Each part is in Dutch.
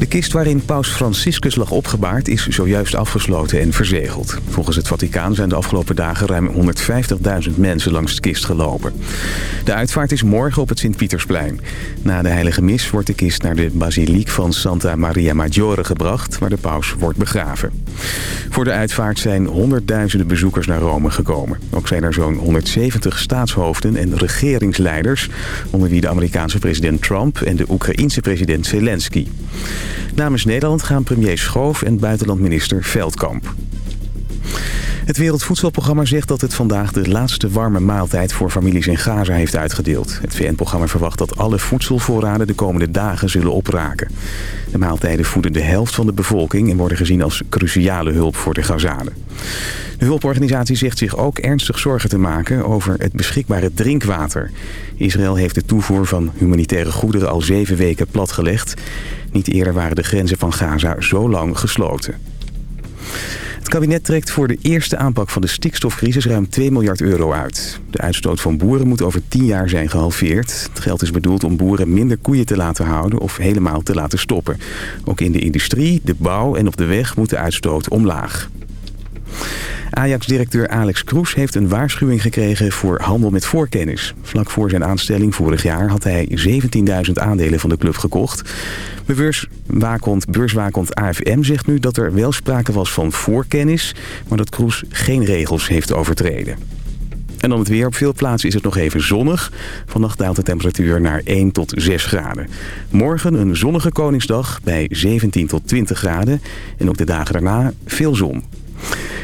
De kist waarin paus Franciscus lag opgebaard is zojuist afgesloten en verzegeld. Volgens het Vaticaan zijn de afgelopen dagen ruim 150.000 mensen langs de kist gelopen. De uitvaart is morgen op het Sint-Pietersplein. Na de heilige mis wordt de kist naar de basiliek van Santa Maria Maggiore gebracht... waar de paus wordt begraven. Voor de uitvaart zijn honderdduizenden bezoekers naar Rome gekomen. Ook zijn er zo'n 170 staatshoofden en regeringsleiders... onder wie de Amerikaanse president Trump en de Oekraïense president Zelensky. Namens Nederland gaan premier Schoof en buitenlandminister Veldkamp. Het Wereldvoedselprogramma zegt dat het vandaag de laatste warme maaltijd voor families in Gaza heeft uitgedeeld. Het VN-programma verwacht dat alle voedselvoorraden de komende dagen zullen opraken. De maaltijden voeden de helft van de bevolking en worden gezien als cruciale hulp voor de Gazanen. De hulporganisatie zegt zich ook ernstig zorgen te maken over het beschikbare drinkwater. Israël heeft de toevoer van humanitaire goederen al zeven weken platgelegd. Niet eerder waren de grenzen van Gaza zo lang gesloten. Het kabinet trekt voor de eerste aanpak van de stikstofcrisis ruim 2 miljard euro uit. De uitstoot van boeren moet over 10 jaar zijn gehalveerd. Het geld is bedoeld om boeren minder koeien te laten houden of helemaal te laten stoppen. Ook in de industrie, de bouw en op de weg moet de uitstoot omlaag. Ajax-directeur Alex Kroes heeft een waarschuwing gekregen voor handel met voorkennis. Vlak voor zijn aanstelling vorig jaar had hij 17.000 aandelen van de club gekocht. Beurswakond AFM zegt nu dat er wel sprake was van voorkennis... maar dat Kroes geen regels heeft overtreden. En dan het weer. Op veel plaatsen is het nog even zonnig. Vannacht daalt de temperatuur naar 1 tot 6 graden. Morgen een zonnige Koningsdag bij 17 tot 20 graden. En ook de dagen daarna veel zon.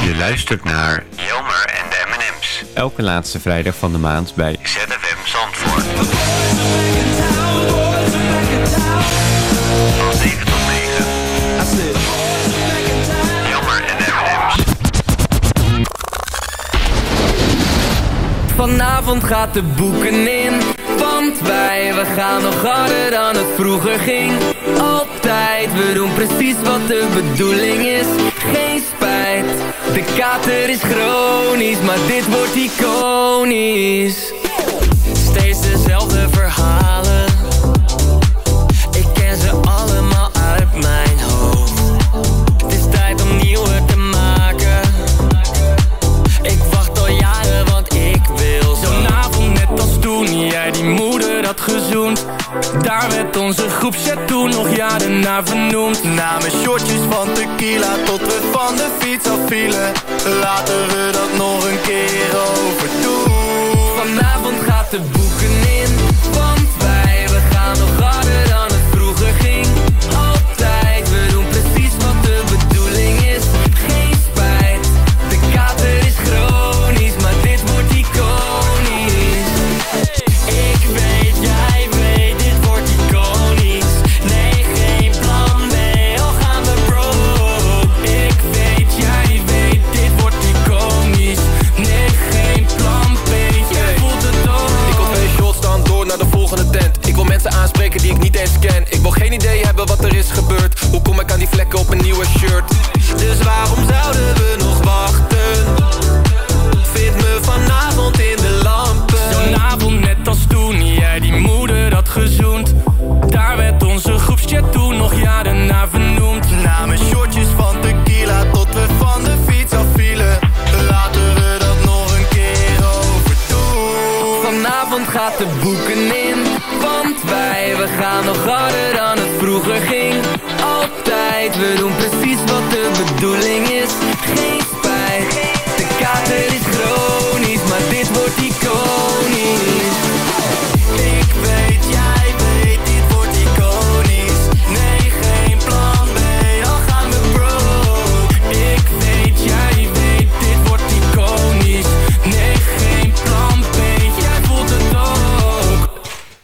Je luistert naar Jelmer en de M&M's. Elke laatste vrijdag van de maand bij ZFM Zandvoort. Van 7 tot 9. Jelmer en de M&M's. Vanavond gaat de boeken in. Want wij, we gaan nog harder dan het vroeger ging. Altijd, we doen precies wat de bedoeling is. Geen spijt, de kater is chronisch, maar dit wordt iconisch. Steeds dezelfde verhalen. Daar werd onze groepchat toen nog jaren naar vernoemd. Namen shortjes van tequila tot we van de fiets afvielen. Laten we dat nog een keer overdoen. Vanavond gaat de boeken in, want wij, we gaan nog idee hebben wat er is gebeurd Hoe kom ik aan die vlekken op een nieuwe shirt Dus waarom zouden we nog wachten? Vind me vanavond in de lampen Zo'n avond net als toen jij die moeder had gezoend. Daar werd onze groepschat toen nog jaren naar vernoemd. Namen shortjes van tequila tot we van de fiets afvielen Laten we dat nog een keer overdoen Vanavond gaat de boeken in, want wij, we gaan nog harder dan vroeger ging. Altijd, we doen precies wat de bedoeling is Geen spijt, de kater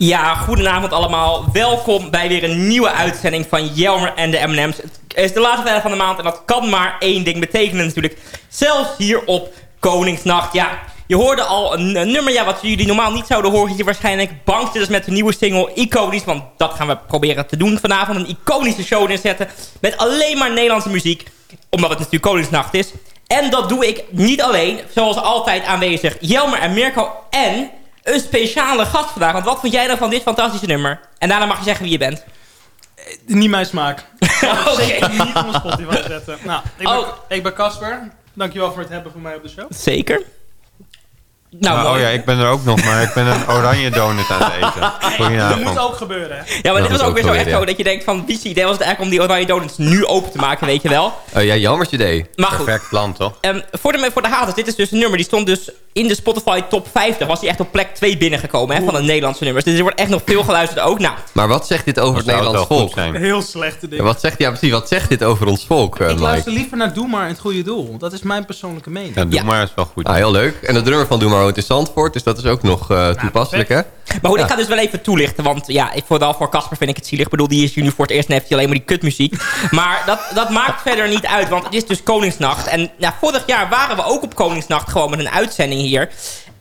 Ja, goedenavond allemaal. Welkom bij weer een nieuwe uitzending van Jelmer en de M&M's. Het is de laatste vrijdag van de maand en dat kan maar één ding betekenen natuurlijk. Zelfs hier op Koningsnacht. Ja, je hoorde al een, nummer ja, wat jullie normaal niet zouden horen hier waarschijnlijk. Bankzitters met de nieuwe single Iconisch. Want dat gaan we proberen te doen vanavond. Een iconische show inzetten met alleen maar Nederlandse muziek. Omdat het natuurlijk Koningsnacht is. En dat doe ik niet alleen. Zoals altijd aanwezig Jelmer en Mirko en een speciale gast vandaag. Want wat vond jij dan van dit fantastische nummer? En daarna mag je zeggen wie je bent. Niet mijn smaak. Oké. Zeker niet op mijn Spotify zetten. Nou, ik ben, Oh. ik ben Casper. Dankjewel voor het hebben van mij op de show. Zeker. Nou, Maar, mooi. oh ja, ik ben er ook nog, maar ik ben een oranje donut aan het eten. Dat moet ook gebeuren, hè? Ja, maar Dat dit was ook ook weer zo echt zo dat je denkt van... Wie idee was het eigenlijk om die oranje donuts nu open te maken, weet je wel? Oh ja, jammertje idee. Maar goed. Perfect plan, toch? Ehm, voor, de, voor de haters, dit is dus een nummer. Die stond dus in de Spotify top 50. Was hij echt op plek 2 binnengekomen hè, van de Nederlandse nummers. Dus er wordt echt nog veel geluisterd ook. Nou, Maar wat zegt dit over het Nederlands volk? zijn. Heel slechte Ja, dingen. wat zegt, ja, precies, wat zegt dit over ons volk, eh, ik Mike? luister liever naar Doe maar in het goede doel. Dat is mijn persoonlijke mening. Ja, doe Ja. maar, is wel goed. Ah, heel leuk. En de drummer van Doe maar in Zandvoort, dus dat is ook nog eh, toepasselijk, hè? maar goed, ik ga dus wel even toelichten. Want ja, ik, vooral voor Casper vind ik het zielig. Ik bedoel, die is nu voor het eerst en heeft hij alleen maar die kutmuziek. Maar dat, dat maakt verder niet uit, want het is dus Koningsnacht. En ja, vorig jaar waren we ook op Koningsnacht gewoon met een uitzending hier.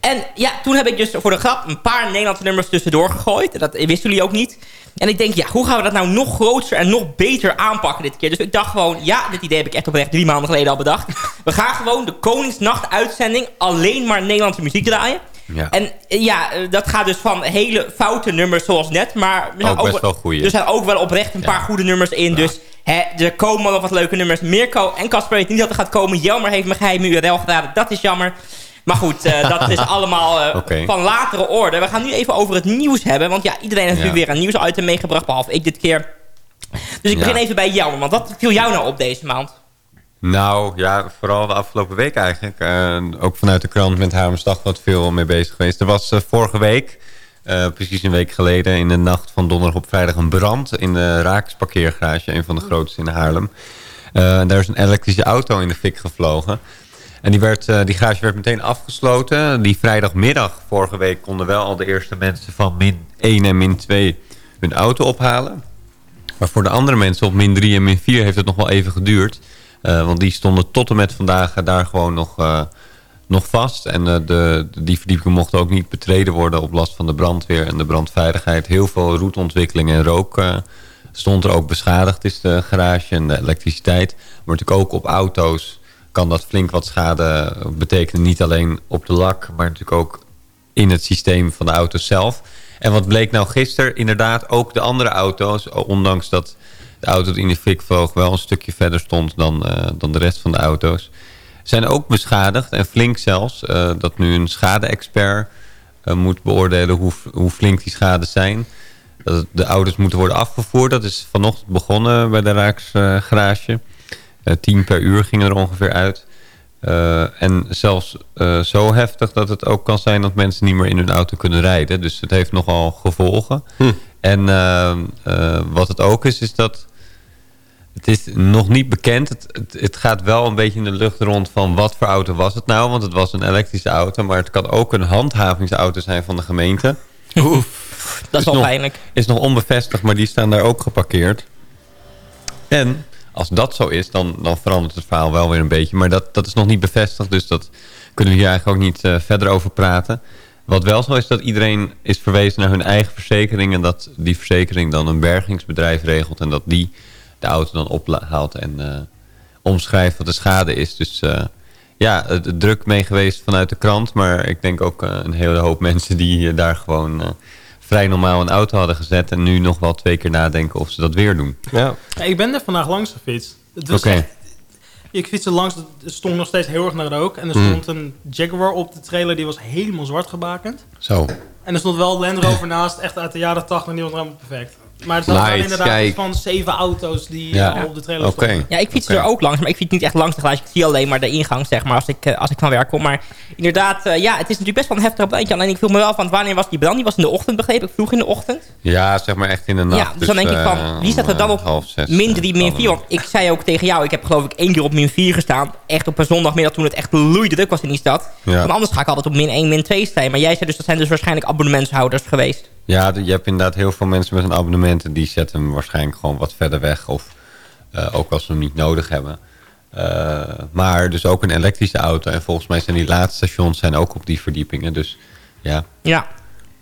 En ja, toen heb ik dus voor de grap een paar Nederlandse nummers tussendoor gegooid. Dat wisten jullie ook niet. En ik denk, ja, hoe gaan we dat nou nog groter en nog beter aanpakken dit keer? Dus ik dacht gewoon, ja, dit idee heb ik echt oprecht drie maanden geleden al bedacht. We gaan gewoon de Koningsnacht uitzending alleen maar Nederlandse muziek draaien. Ja. En eh, ja, eh, dat gaat dus van hele foute nummers zoals net. Maar er zijn Ook best wel goeie. Er zijn ook wel oprecht een paar goede nummers in. Dus hè, er komen nog wat leuke nummers. Mirko en Casper weten niet dat er gaat komen. Jelmer heeft mijn geheime URL gedaan. Dat is jammer. Maar goed, eh, dat is allemaal eh, van latere orde. We gaan nu even over het nieuws hebben. Want ja, iedereen heeft Ja. nu weer een nieuwsitem meegebracht. Behalve ik dit keer. Dus ik Ja. begin even bij Jelmer. Want wat viel jou nou op deze maand? Nou, ja, vooral de afgelopen week eigenlijk. Eh, ook vanuit de krant met Hamersdag wat veel mee bezig geweest. Er was vorige week, precies een week geleden... in de nacht van donderdag op vrijdag een brand... in de Raaks parkeergarage, een van de grootste in Haarlem. Daar is een elektrische auto in de fik gevlogen. En die, eh, die garage werd meteen afgesloten. Die vrijdagmiddag vorige week konden wel al de eerste mensen van min 1 en min 2 hun auto ophalen. Maar voor de andere mensen op min 3 en min 4 heeft het nog wel even geduurd. Eh, want die stonden tot en met vandaag daar gewoon nog, eh, nog vast. En de, die verdieping mocht ook niet betreden worden op last van de brandweer en de brandveiligheid. Heel veel roetontwikkeling en rook stond er ook beschadigd is de garage en de elektriciteit. Maar natuurlijk ook op auto's kan dat flink wat schade betekenen. Niet alleen op de lak, maar natuurlijk ook in het systeem van de auto zelf. En wat bleek nou gisteren? Inderdaad, ook de andere auto's, ondanks dat de auto die in de fik wel een stukje verder stond dan, eh, dan de rest van de auto's, zijn ook beschadigd en flink zelfs. eh, dat nu een schade-expert eh, moet beoordelen hoe, hoe flink die schades zijn. Dat de auto's moeten worden afgevoerd. Dat is vanochtend begonnen bij de Raaks. Eh, tien per uur ging er ongeveer uit. Eh, en zelfs eh, zo heftig dat het ook kan zijn dat mensen niet meer in hun auto kunnen rijden. Dus het heeft nogal gevolgen. En eh, eh, wat het ook is, is dat het is nog niet bekend. Het, het, het gaat wel een beetje in de lucht rond van wat voor auto was het nou. Want het was een elektrische auto, maar het kan ook een handhavingsauto zijn van de gemeente. Dat is wel nog, pijnlijk. Is nog onbevestigd, maar die staan daar ook geparkeerd. En als dat zo is, dan, dan verandert het verhaal wel weer een beetje. Maar dat, dat is nog niet bevestigd, dus dat kunnen we hier eigenlijk ook niet eh, verder over praten. Wat wel zo is, dat iedereen is verwezen naar hun eigen verzekering... en dat die verzekering dan een bergingsbedrijf regelt... en dat die de auto dan ophaalt en eh, omschrijft wat de schade is. Dus eh, ja, druk mee geweest vanuit de krant... maar ik denk ook een hele hoop mensen die daar gewoon... vrij normaal een auto hadden gezet... en nu nog wel twee keer nadenken of ze dat weer doen. Ja. Ja, ik ben er vandaag langs gefietst. Oké. Ik fietste langs, het stond nog steeds heel erg naar rook. En er Hmm. stond een Jaguar op de trailer, die was helemaal zwart gebakend. Zo. En er stond wel Land Rover naast, echt uit de jaren 80, en die was helemaal perfect. Maar zaten Nice, inderdaad kijk. van zeven auto's die Ja. eh, op de trailer Oké. stonden. Ja, ik fiets er ook langs, maar ik fiets niet echt langs de. Ik zie alleen maar de ingang, zeg maar, als ik, eh, als ik van werk kom. Maar inderdaad, eh, ja, het is natuurlijk best wel een heftig brandje. Alleen ik voel me wel van, wanneer was die brand? Die was in de ochtend, begreep ik, vroeg in de ochtend. Ja, zeg maar echt in de nacht. ja, dus dan denk ik van, wie staat er dan op half zes, min eh, 3, min dan, 4? Want ik zei ook tegen jou, ik heb geloof ik één keer op min 4 gestaan. Echt op een zondagmiddag toen het echt loeidruk was in die stad. Ja. Want anders ga ik altijd op min 1, min 2 staan. Maar jij zei dus, dat zijn dus waarschijnlijk abonnementshouders geweest. Ja, je hebt inderdaad heel veel mensen met een abonnement... en die zetten hem waarschijnlijk gewoon wat verder weg. Of eh, ook als ze hem niet nodig hebben. Eh, maar dus ook een elektrische auto. En volgens mij zijn die laadstations zijn ook op die verdiepingen. Dus ja, Ja,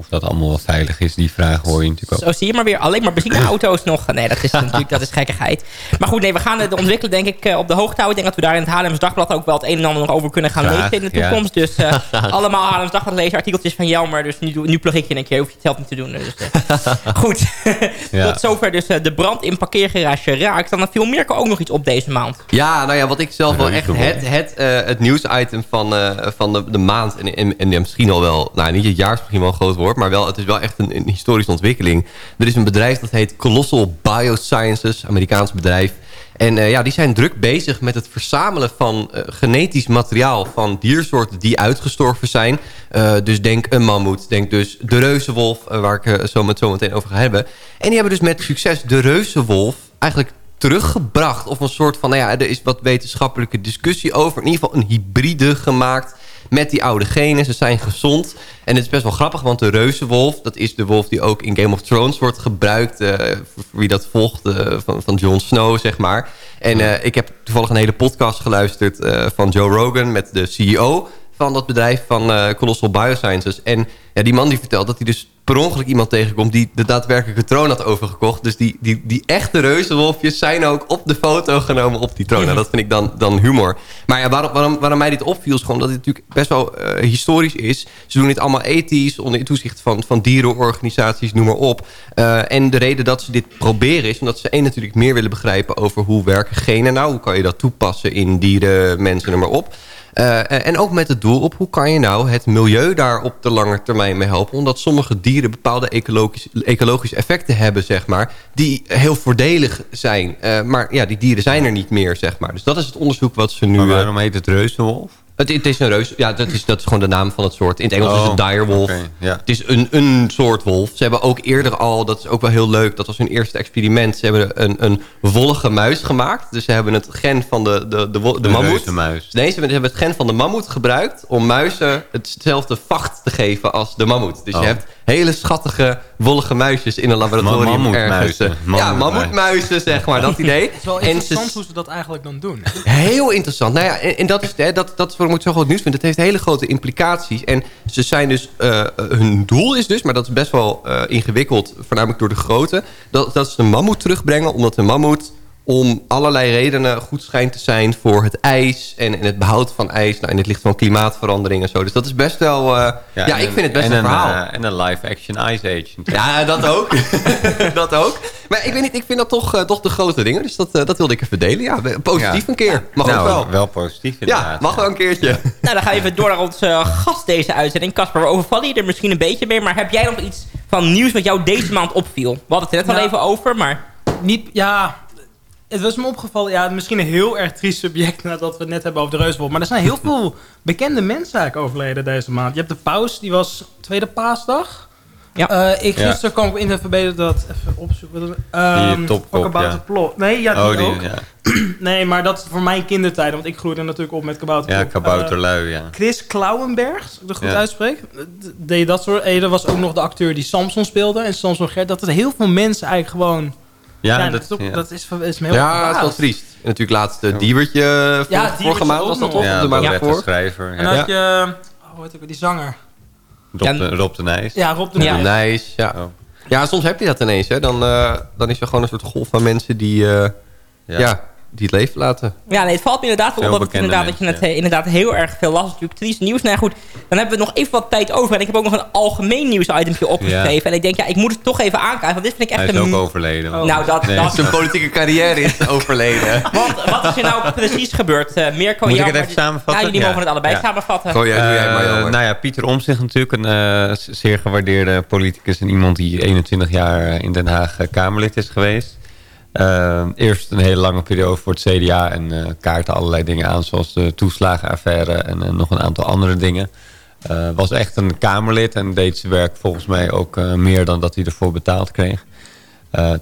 of dat allemaal wel veilig is, die vraag hoor je natuurlijk ook. Zo zie je maar weer. Alleen maar benzineauto's nog. Nee, dat is natuurlijk dat is gekkigheid. Maar goed, nee, we gaan het ontwikkelen denk ik eh, op de hoogte houden. Ik denk dat we daar in het Haarlems Dagblad ook wel het een en ander nog over kunnen gaan Graag, lezen in de ja. toekomst. Dus eh, allemaal Haarlems Dagblad lezen, artikeltjes van Jelmer. Dus nu, nu plug ik je een keer, hoef je het zelf niet te doen. Dus, eh. goed, Ja. tot zover dus eh, de brand in parkeergarage Raak. Dan viel Mirko ook nog iets op deze maand. Ja, nou ja, wat ik zelf wel echt het, het, eh, het nieuwsitem van, eh, van de, de maand... En, en, en misschien al wel, nou niet het jaar is misschien wel een groot woord... maar wel, het is wel echt een, historische ontwikkeling. Er is een bedrijf dat heet Colossal Biosciences, Amerikaans bedrijf... En eh, ja, die zijn druk bezig met het verzamelen van eh, genetisch materiaal van diersoorten die uitgestorven zijn. Eh, dus denk een mammoet, denk dus de reuzenwolf, waar ik zo, met, zo meteen over ga hebben. En die hebben dus met succes de reuzenwolf eigenlijk teruggebracht. Of een soort van, nou ja, er is wat wetenschappelijke discussie over. In ieder geval een hybride gemaakt met die oude genen. Ze zijn gezond. En het is best wel grappig, want de reuzenwolf... dat is de wolf die ook in Game of Thrones wordt gebruikt. eh, voor wie dat volgt, eh, van, van Jon Snow, zeg maar. En eh, ik heb toevallig een hele podcast geluisterd... eh, van Joe Rogan met de CEO van dat bedrijf van eh, Colossal Biosciences. En ja, die man die vertelt dat hij dus per iemand tegenkomt... die de daadwerkelijke troon had overgekocht. Dus die, die, die echte reuzenwolfjes zijn ook op de foto genomen op die troon. Nou, dat vind ik dan, dan humor. Maar ja, waarom, waarom, waarom mij dit opviel is gewoon dat het natuurlijk best wel eh, historisch is. Ze doen dit allemaal ethisch, onder toezicht van, van dierenorganisaties, noem maar op. Eh, en de reden dat ze dit proberen is omdat ze één natuurlijk meer willen begrijpen... over hoe werken genen nou, hoe kan je dat toepassen in dieren, mensen, noem maar op... Eh, en ook met het doel op hoe kan je nou het milieu daar op de lange termijn mee helpen. Omdat sommige dieren bepaalde ecologische, ecologische effecten hebben, zeg maar. Die heel voordelig zijn. Eh, maar ja, die dieren zijn er niet meer, zeg maar. Dus dat is het onderzoek wat ze nu... Maar eh, waarom heet het reuzenwolf? Het, het is een reus. Ja, dat is, dat is gewoon de naam van het soort. In het Engels is Oh, het direwolf. oké, ja. Het is een, een soort wolf. Ze hebben ook eerder al, dat is ook wel heel leuk... dat was hun eerste experiment. Ze hebben een, een wollige muis gemaakt. Dus ze hebben het gen van de, de, de, de mammoet... reuzenmuis. Nee, ze hebben- ze hebben het gen van de mammoet gebruikt... om muizen hetzelfde vacht te geven als de mammoet. Dus Oh. je hebt hele schattige, wollige muisjes in een laboratorium Ma- ergens. eh, Ja, mammoetmuizen, zeg maar, dat idee. Het is wel En ze- interessant hoe ze dat eigenlijk dan doen. Heel interessant. Nou ja, en, en dat, is, hè, dat, dat is waarom ik het zo groot nieuws vind. Het heeft hele grote implicaties. En ze zijn dus, eh, hun doel is dus, maar dat is best wel eh, ingewikkeld, voornamelijk door de grootte, dat, dat ze de mammoet terugbrengen, omdat de mammoet om allerlei redenen goed schijnt te zijn voor het ijs en, en het behoud van ijs. Nou, in het licht van klimaatverandering en zo. Dus dat is best wel, eh, ja, en ik een- vind het best en een een, verhaal. eh, en een live-action Ice Age. Ja, dat ook. dat ook. Maar ik weet niet, ik vind dat toch, eh, toch de grote dingen. Dus dat, dat wilde ik even delen. Ja, positief Ja. een keer. Mag nou, ook wel. wel positief inderdaad. Ja, mag wel een keertje. Nou, dan gaan we even door naar onze gast deze uitzending. Casper, we overvallen je er misschien een beetje mee. Maar heb jij nog iets van nieuws wat jou deze maand opviel? We hadden het er net al Nou, even over, maar... Niet, ja, het was me opgevallen, ja, misschien een heel erg triest subject nadat we het net hebben over de reuswolf. Maar er zijn heel veel bekende mensen eigenlijk overleden deze maand. Je hebt de paus, die was tweede paasdag. Ja. Eh, ik, Ja. gisteren kwam ik in het verbeterd dat even opzoeken. Ehm Die topkop, ja. the plot. Nee, ja, die, oh, ook. ja. Nee, maar dat is voor mijn kindertijden, want ik groeide natuurlijk op met kabouter. ja, kabouterlui, ja. Chris Klauenberg, als ik dat goed Ja. uitspreek. Deed dat soort. Eh, er was ook nog de acteur die Samson speelde. En Samson Gert. Dat er heel veel mensen eigenlijk gewoon. Ja, dat, dat, is ja. dat is, is me heel Ja, dat is wel triest. En natuurlijk laatst de Diewertje eh, Diewertje vorige maand was dat toch? ja, de maand schrijver. En Ja. dan had je. Oh, hoe heet weer, die zanger. Rob, de, Rob de Nijs. Ja, Rob de Ja. Nijs. Nice, ja. Oh. Ja, soms heb je dat ineens. Hè. Dan, eh, dan is er gewoon een soort golf van mensen die... eh, ja. Die het leven laten. Ja, nee, het valt me inderdaad wel op dat, inderdaad, dat je het mensen, eh, inderdaad heel erg veel last natuurlijk. Triest nieuws. Nou ja, goed, dan hebben we nog even wat tijd over. En ik heb ook nog een algemeen nieuwsitemje opgeschreven. En ik denk, ja, ik moet het toch even aankrijgen. Want dit vind ik Hij echt is ook een... overleden. Nou, dat, Nee. dat, Zijn politieke carrière is overleden. Want wat is er nou precies gebeurd? Uh, Mirko, Moet ik het even samenvatten? Ja, jullie Ja. mogen het allebei Ja. samenvatten. Gooi jij, doe jij maar, Eh, jongen. nou ja, Pieter Omtzigt natuurlijk een eh, zeer gewaardeerde politicus... en iemand die 21 jaar eh, in Den Haag eh, Kamerlid is geweest. Eh, eerst een hele lange periode voor het CDA... en eh kaarten allerlei dingen aan... zoals de toeslagenaffaire en eh, nog een aantal andere dingen. Eh, was echt een Kamerlid en deed zijn werk volgens mij ook meer... dan dat hij ervoor betaald kreeg.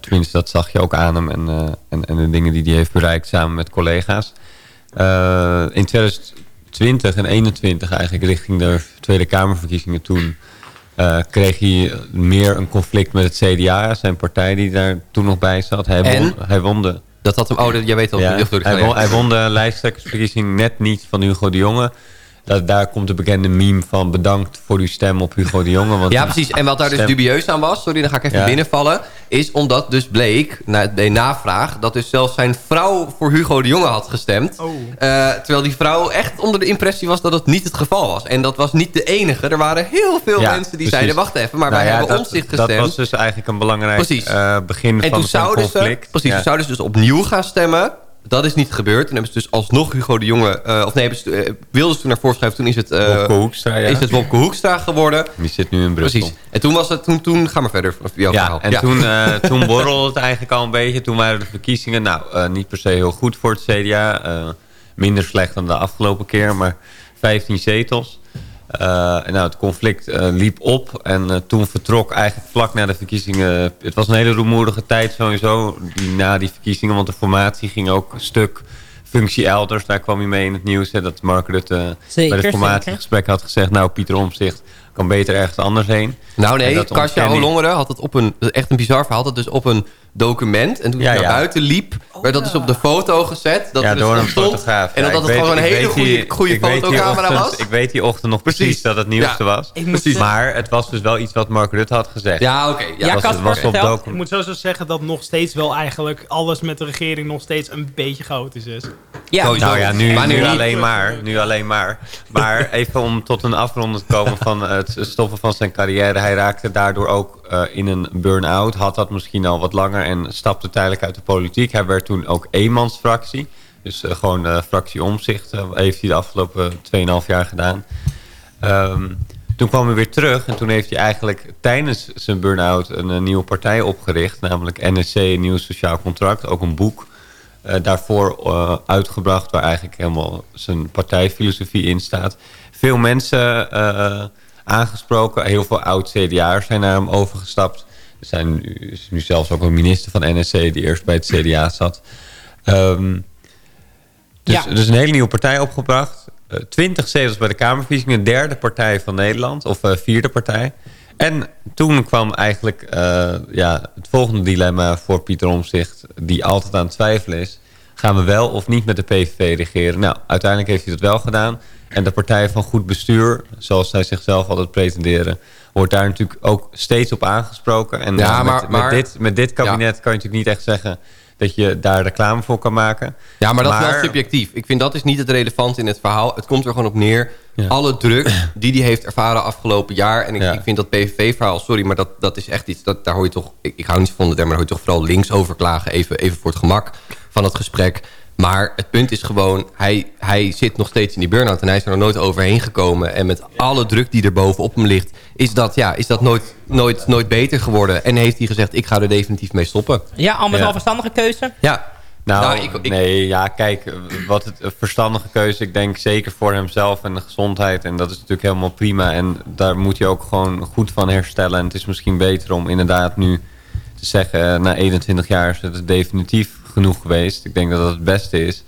Tenminste, dat zag je ook aan hem en, en, en de dingen die hij heeft bereikt samen met collega's. In 2020 en 2021 eigenlijk richting de Tweede Kamerverkiezingen toen... eh, kreeg hij meer een conflict met het CDA, zijn partij die daar toen nog bij zat. Hij, En? won, hij won de... Dat had hem... Oh, jij weet al. Ja, heel goed. hij, won, hij won de lijsttrekkersverkiezing net niet van Hugo de Jonge. Dat, daar komt de bekende meme van bedankt voor uw stem op Hugo de Jonge. Want Ja, precies. En wat daar dus dubieus aan was, sorry, dan ga ik even Ja. binnenvallen... is omdat dus bleek, na de navraag... dat dus zelfs zijn vrouw voor Hugo de Jonge had gestemd. Oh. Eh, terwijl die vrouw echt onder de impressie was dat het niet het geval was. En dat was niet de enige. Er waren heel veel Ja, mensen die precies. zeiden... wacht even, maar Nou wij ja, hebben dat, omzicht Dat gestemd. was dus eigenlijk een belangrijk Precies. eh, begin en van toen zo'n zouden ze, conflict. precies, Ja. toen zouden ze dus opnieuw gaan stemmen. Dat is niet gebeurd. Toen hebben ze dus alsnog Hugo de Jonge... eh, of nee, ze, eh, wilden ze toen naar voren schuiven. Toen is het, eh, Wopke Hoekstra, ja. is het Wopke Hoekstra geworden. Die zit nu in Brussel. Precies. En toen was het... Toen, toen ga maar verder jouw Ja, verhaal. en Toen, eh, toen borrelde het eigenlijk al een beetje. Toen waren de verkiezingen nou, eh, niet per se heel goed voor het CDA. eh, minder slecht dan de afgelopen keer, maar 15 zetels. Eh, nou, het conflict eh, liep op en eh, toen vertrok eigenlijk vlak na de verkiezingen... Het was een hele rumoerige tijd sowieso die, na die verkiezingen, want de formatie ging ook een stuk functie elders. Daar kwam hij mee in het nieuws. Hè, dat Mark Rutte Zeker, bij het formatiegesprek had gezegd... nou, Pieter Omtzigt kan beter ergens anders heen. Nou nee, dat Kasia ontken hij. Olongeren had het op een... dat echt een bizar verhaal. Had het dus op een document. En toen Ja, hij naar ja. buiten liep... werd dat dus op de foto gezet. Dat ja, dus door een stond. fotograaf. En dat dat het gewoon een hele goede, die- goede fotocamera ochtend- was. Ik weet die ochtend nog precies, Precies. dat het nieuwste Ja. was. Precies. Maar het was dus wel iets wat Mark Rutte had gezegd. Ja, oké. ja. Ja, was, Casper, was op vertel. docu- Ik moet sowieso zeggen dat nog steeds wel eigenlijk alles met de regering nog steeds een beetje chaotisch is. Ja, Sowieso. Nou ja, nu, Maar nu nu niet. alleen maar. Nu alleen maar. Maar even om tot een afronding te komen van het stoppen van zijn carrière. Hij raakte daardoor ook eh, in een burn-out. Had dat misschien al wat langer en stapte tijdelijk uit de politiek. Hij werd toen ook eenmansfractie. Dus eh, gewoon eh, fractie omzicht heeft hij de afgelopen 2,5 jaar gedaan. Ehm, toen kwam hij weer terug en toen heeft hij eigenlijk tijdens zijn burn-out een, eh, nieuwe partij opgericht. Namelijk NSC, een nieuw sociaal contract. Ook een boek eh, daarvoor eh, uitgebracht waar eigenlijk helemaal zijn partijfilosofie in staat. Veel mensen eh, aangesproken, heel veel oud-CDA'ers zijn naar hem overgestapt. Er zijn nu, is nu zelfs ook een minister van NSC die eerst bij het CDA zat. Ehm, dus, Ja. een hele nieuwe partij opgebracht. Twintig zetels bij de Kamerverkiezingen. Derde partij van Nederland. Of vierde partij. En toen kwam eigenlijk eh, ja, het volgende dilemma voor Pieter Omzicht. Die altijd aan het twijfelen is. Gaan we wel of niet met de PVV regeren? Nou, uiteindelijk heeft hij dat wel gedaan. En de partij van goed bestuur, zoals zij zichzelf altijd pretenderen... wordt daar natuurlijk ook steeds op aangesproken. En Ja, maar- met, maar- met, dit, met dit kabinet kan je natuurlijk niet echt zeggen... dat je daar reclame voor kan maken. Ja, maar dat is wel subjectief. Ik vind dat is niet het relevant in het verhaal. Het komt er gewoon op neer. Ja. Alle druk die hij heeft ervaren afgelopen jaar. En ik, Ja. ik vind dat PVV-verhaal, sorry, maar dat, dat is echt iets... Dat, daar hoor je toch, ik, ik hou niet van de term, maar daar hoor je toch vooral links over klagen. Even, even voor het gemak van het gesprek. Maar het punt is gewoon, hij, hij zit nog steeds in die burn-out... en hij is er nog nooit overheen gekomen. En met alle druk die er bovenop hem ligt... is dat, ja, is dat nooit, nooit, nooit beter geworden. En heeft hij gezegd, ik ga er definitief mee stoppen. ja al met Ja. wel een verstandige keuze. Ja, Nou, Nou, ik- ik- nee, ja, kijk, wat het een verstandige keuze. Ik denk zeker voor hemzelf en de gezondheid. En dat is natuurlijk helemaal prima. En daar moet je ook gewoon goed van herstellen. En het is misschien beter om inderdaad nu te zeggen... eh, na 21 jaar is het definitief genoeg geweest. Ik denk dat dat het beste is.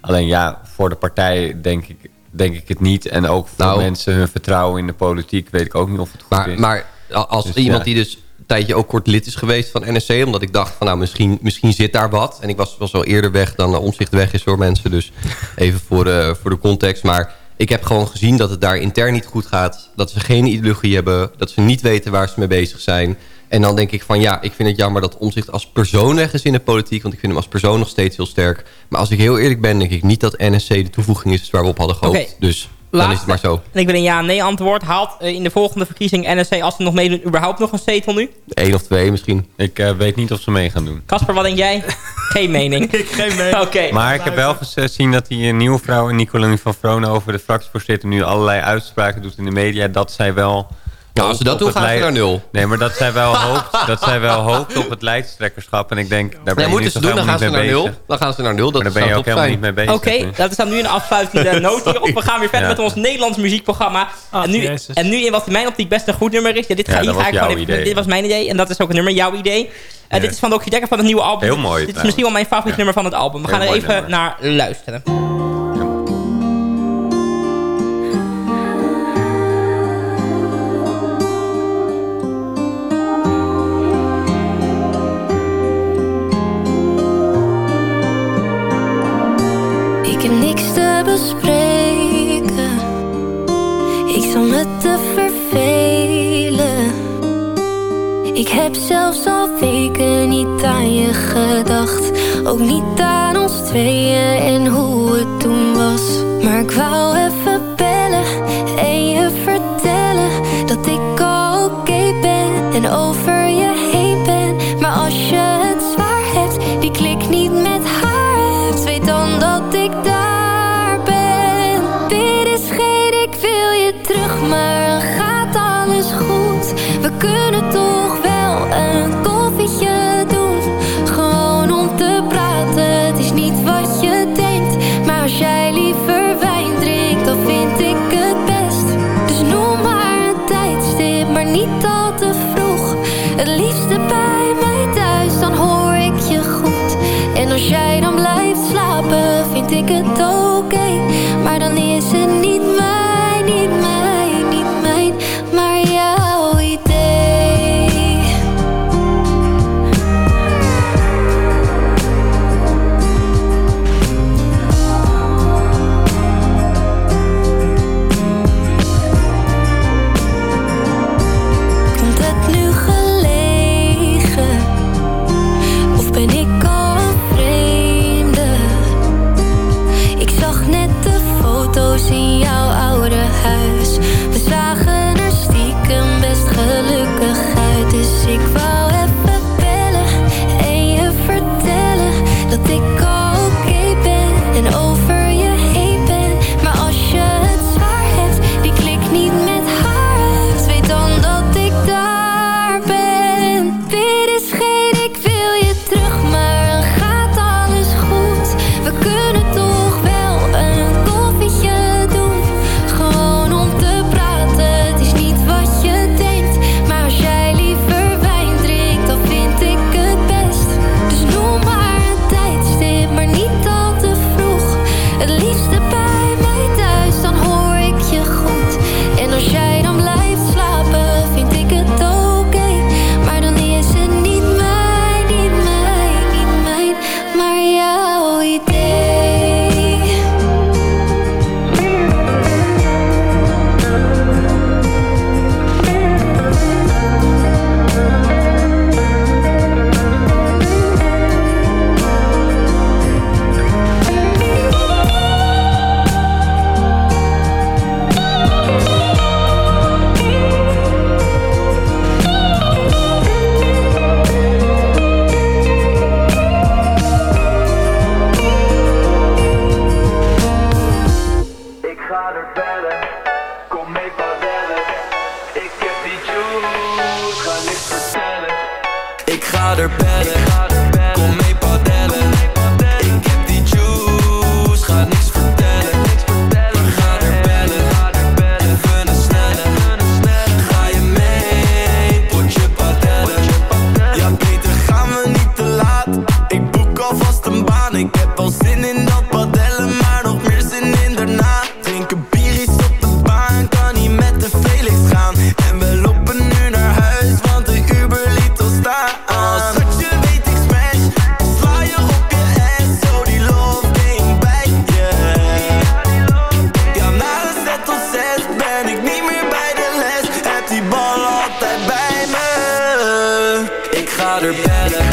Alleen ja, voor de partij denk ik, denk ik het niet. En ook voor Nou. mensen hun vertrouwen in de politiek... weet ik ook niet of het goed Maar, is. maar als Dus, iemand ja. die dus een tijdje ook kort lid is geweest van NSC... omdat ik dacht van nou, misschien, misschien zit daar wat. En ik was, was wel eerder weg dan uh, omzicht weg is voor mensen. Dus even voor de, voor de context. Maar ik heb gewoon gezien dat het daar intern niet goed gaat. Dat ze geen ideologie hebben. Dat ze niet weten waar ze mee bezig zijn. En dan denk ik van ja, ik vind het jammer dat Omzicht als persoon weg is in de politiek. Want ik vind hem als persoon nog steeds heel sterk. Maar als ik heel eerlijk ben, denk ik niet dat NSC de toevoeging is waar we op hadden gehoopt. Oké. Dus dan is het maar zo. En ik wil een ja-nee antwoord. Haalt eh, in de volgende verkiezing NSC, als ze nog meedoen, überhaupt nog een zetel nu? Eén of twee misschien. Ik eh, weet niet of ze mee gaan doen. Casper, wat denk jij? Geen mening. Ik geen mening. Oké. Maar ik heb wel gezien dat die nieuwe vrouw, Nicolien van Vronen, over de fractievoorzitter nu allerlei uitspraken doet in de media. Dat zij wel... Nou, als ze dat doen, gaan ze naar nul. Nee, maar dat zij wel hoopt, dat zij wel hoopt op het lijsttrekkerschap. En ik denk, daar ben Nee, je moeten ze doen, dan gaan helemaal ze niet naar mee nul. bezig. Dan gaan ze naar nul. Dat Maar daar ben je ook helemaal zijn. niet mee bezig. Oké, nu. dat is dan nu een afsluitende noot hierop. We gaan weer verder Ja. met ons Nederlands muziekprogramma. Ah, en, nu, jezus. en nu in wat in mijn optiek best een goed nummer is. Ja, dit, Ja, ga, dat hier was ga ik gewoon jouw even- idee. dit was mijn idee. En dat is ook een nummer, jouw idee. Eh, Dit is van Doki Dekker van het nieuwe album. Heel mooi, Dit is misschien wel mijn favoriet nummer van het album. We gaan er even naar luisteren. Ik zal me te vervelen. Ik heb zelfs al weken niet aan je gedacht. Ook niet aan ons tweeën en hoe het toen was. Maar ik wou even bellen en je vertellen dat ik al oké ben en over got her better.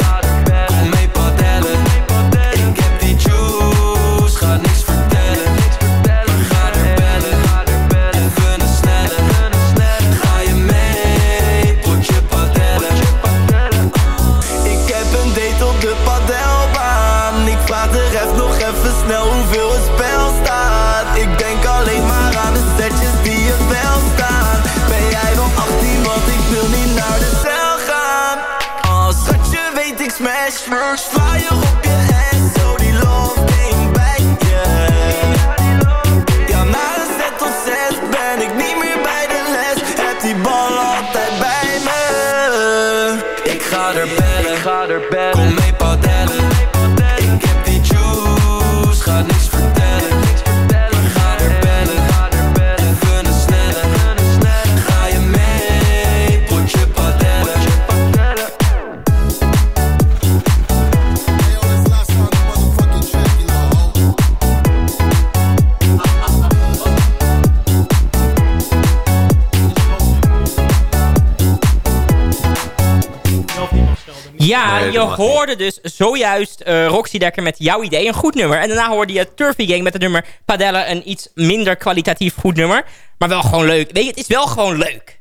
Hoorde dus zojuist eh, Roxy Dekker met jouw idee. Een goed nummer. En daarna hoorde je Turfy Gang met het nummer Padellen. Een iets minder kwalitatief goed nummer. Maar wel gewoon leuk. Weet je, het is wel gewoon leuk.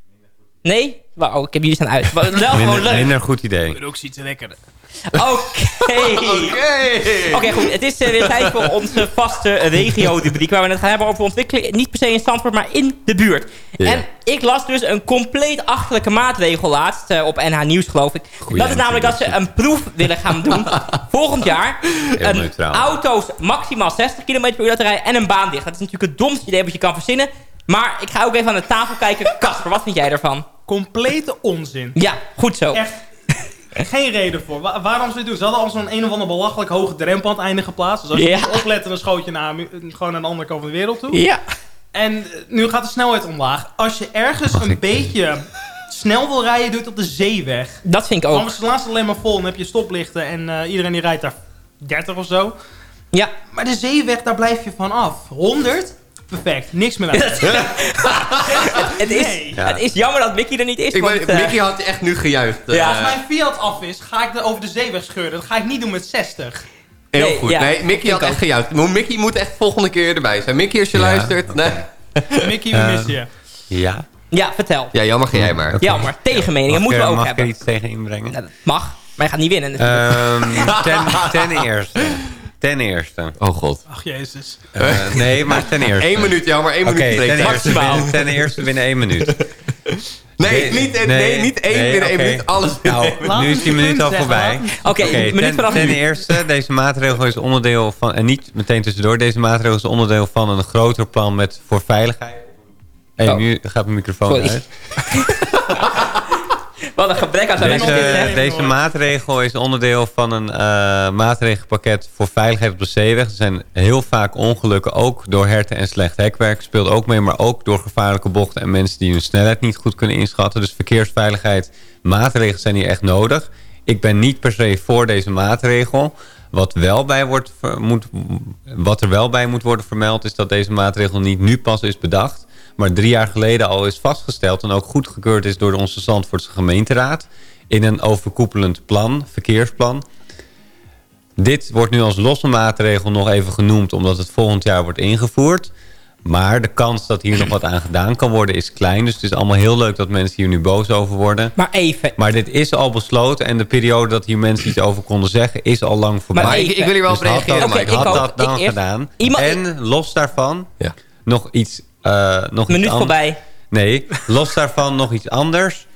Nee? Wauw, ik heb jullie staan uit. Maar Wel gewoon leuk. minder goed idee. Ook iets lekker. Oké. Oké, goed. Het is eh, weer tijd voor onze vaste regio-rubriek... waar we het gaan hebben over ontwikkeling... niet per se in Zandvoort, maar in de buurt. En ik las dus een compleet achterlijke maatregel laatst... eh, op NH Nieuws, geloof ik. Goeie dat is namelijk dat ze een proef willen gaan doen... volgend jaar. Heel een neutraal. auto's maximaal 60 km per uur laten rijden... en een baan dicht. Dat is natuurlijk het domste idee wat je kan verzinnen. Maar ik ga ook even aan de tafel kijken. Casper, wat vind jij ervan? Complete onzin. Ja, goed zo. Echt geen reden voor. Wa- waarom ze dit doen? Ze hadden al zo'n een of ander belachelijk hoge drempel aan het einde geplaatst. Dus als je Ja. niet oplet, dan schoot je naar, gewoon naar de andere kant van de wereld toe. Ja. En eh, nu gaat de snelheid omlaag. Als je ergens een beetje snel wil rijden, doe het op de zeeweg. Dat vind ik ook. Anders laat het alleen maar vol. Dan heb je stoplichten en eh, iedereen die rijdt daar 30 of zo. Ja. Maar de zeeweg, daar blijf je van af. 100? Perfect. Niks meer aan. Het is, Nee. het is jammer dat Mickey er niet is. Ik want, ben, eh, Mickey had echt nu gejuicht. Ja. Eh, Als mijn Fiat af is, ga ik er over de zeeweg scheuren. Dat ga ik niet doen met 60. heel Nee, goed. ja, nee, Mickey had echt gejuicht. Mickey moet echt volgende keer erbij zijn. Mickey, als je Ja, luistert. Nee. Mickey, we Eh, missen je. Ja. Ja, vertel. Ja, jammer, ga jij maar. Jammer. Tegenmeningen moeten we ook mag ik er hebben. iets tegen inbrengen? Mag. Maar je gaat niet winnen. Ehm, ten, ten eerste. Ten eerste. Oh god. Ach, jezus. Eh, nee, maar ten eerste. Eén minuut, jammer. Één Oké, minuut ten, eerste binnen, ten eerste binnen één minuut. Nee, Nee, niet, nee, nee, niet één nee, binnen één minuut. Alles binnen Nou, één nu is die minuut al voorbij. Oké, minuut ten, vanaf ten eerste, deze maatregel is onderdeel van... En niet meteen tussendoor, deze maatregel is onderdeel van een groter plan met voor veiligheid. Hé, Oh. nu gaat mijn microfoon Sorry. uit. Wat een gebrek aan zijn Deze, deze maatregel is onderdeel van een eh, maatregelpakket voor veiligheid op de zeeweg. Er zijn heel vaak ongelukken, ook door herten en slecht hekwerk. Speelt ook mee, maar ook door gevaarlijke bochten en mensen die hun snelheid niet goed kunnen inschatten. Dus verkeersveiligheid, maatregelen zijn hier echt nodig. Ik ben niet per se voor deze maatregel. Wat, wel bij wordt, moet, wat er wel bij moet worden vermeld is dat deze maatregel niet nu pas is bedacht. Maar drie jaar geleden al is vastgesteld en ook goedgekeurd is door de onze Zandvoortse gemeenteraad. In een overkoepelend plan, verkeersplan. Dit wordt nu als losse maatregel nog even genoemd omdat het volgend jaar wordt ingevoerd. Maar de kans dat hier nog wat aan gedaan kan worden is klein. Dus het is allemaal heel leuk dat mensen hier nu boos over worden. Maar even. Maar dit is al besloten en de periode dat hier mensen iets over konden zeggen is al lang voorbij. Maar Maar ik, ik wil hier wel op Dus had reageren. dat, Mike. ik had dat dan Ik gedaan. Iemand- en los daarvan Ja. nog iets... eh nog Minuut voorbij. Nee, los daarvan nog iets anders.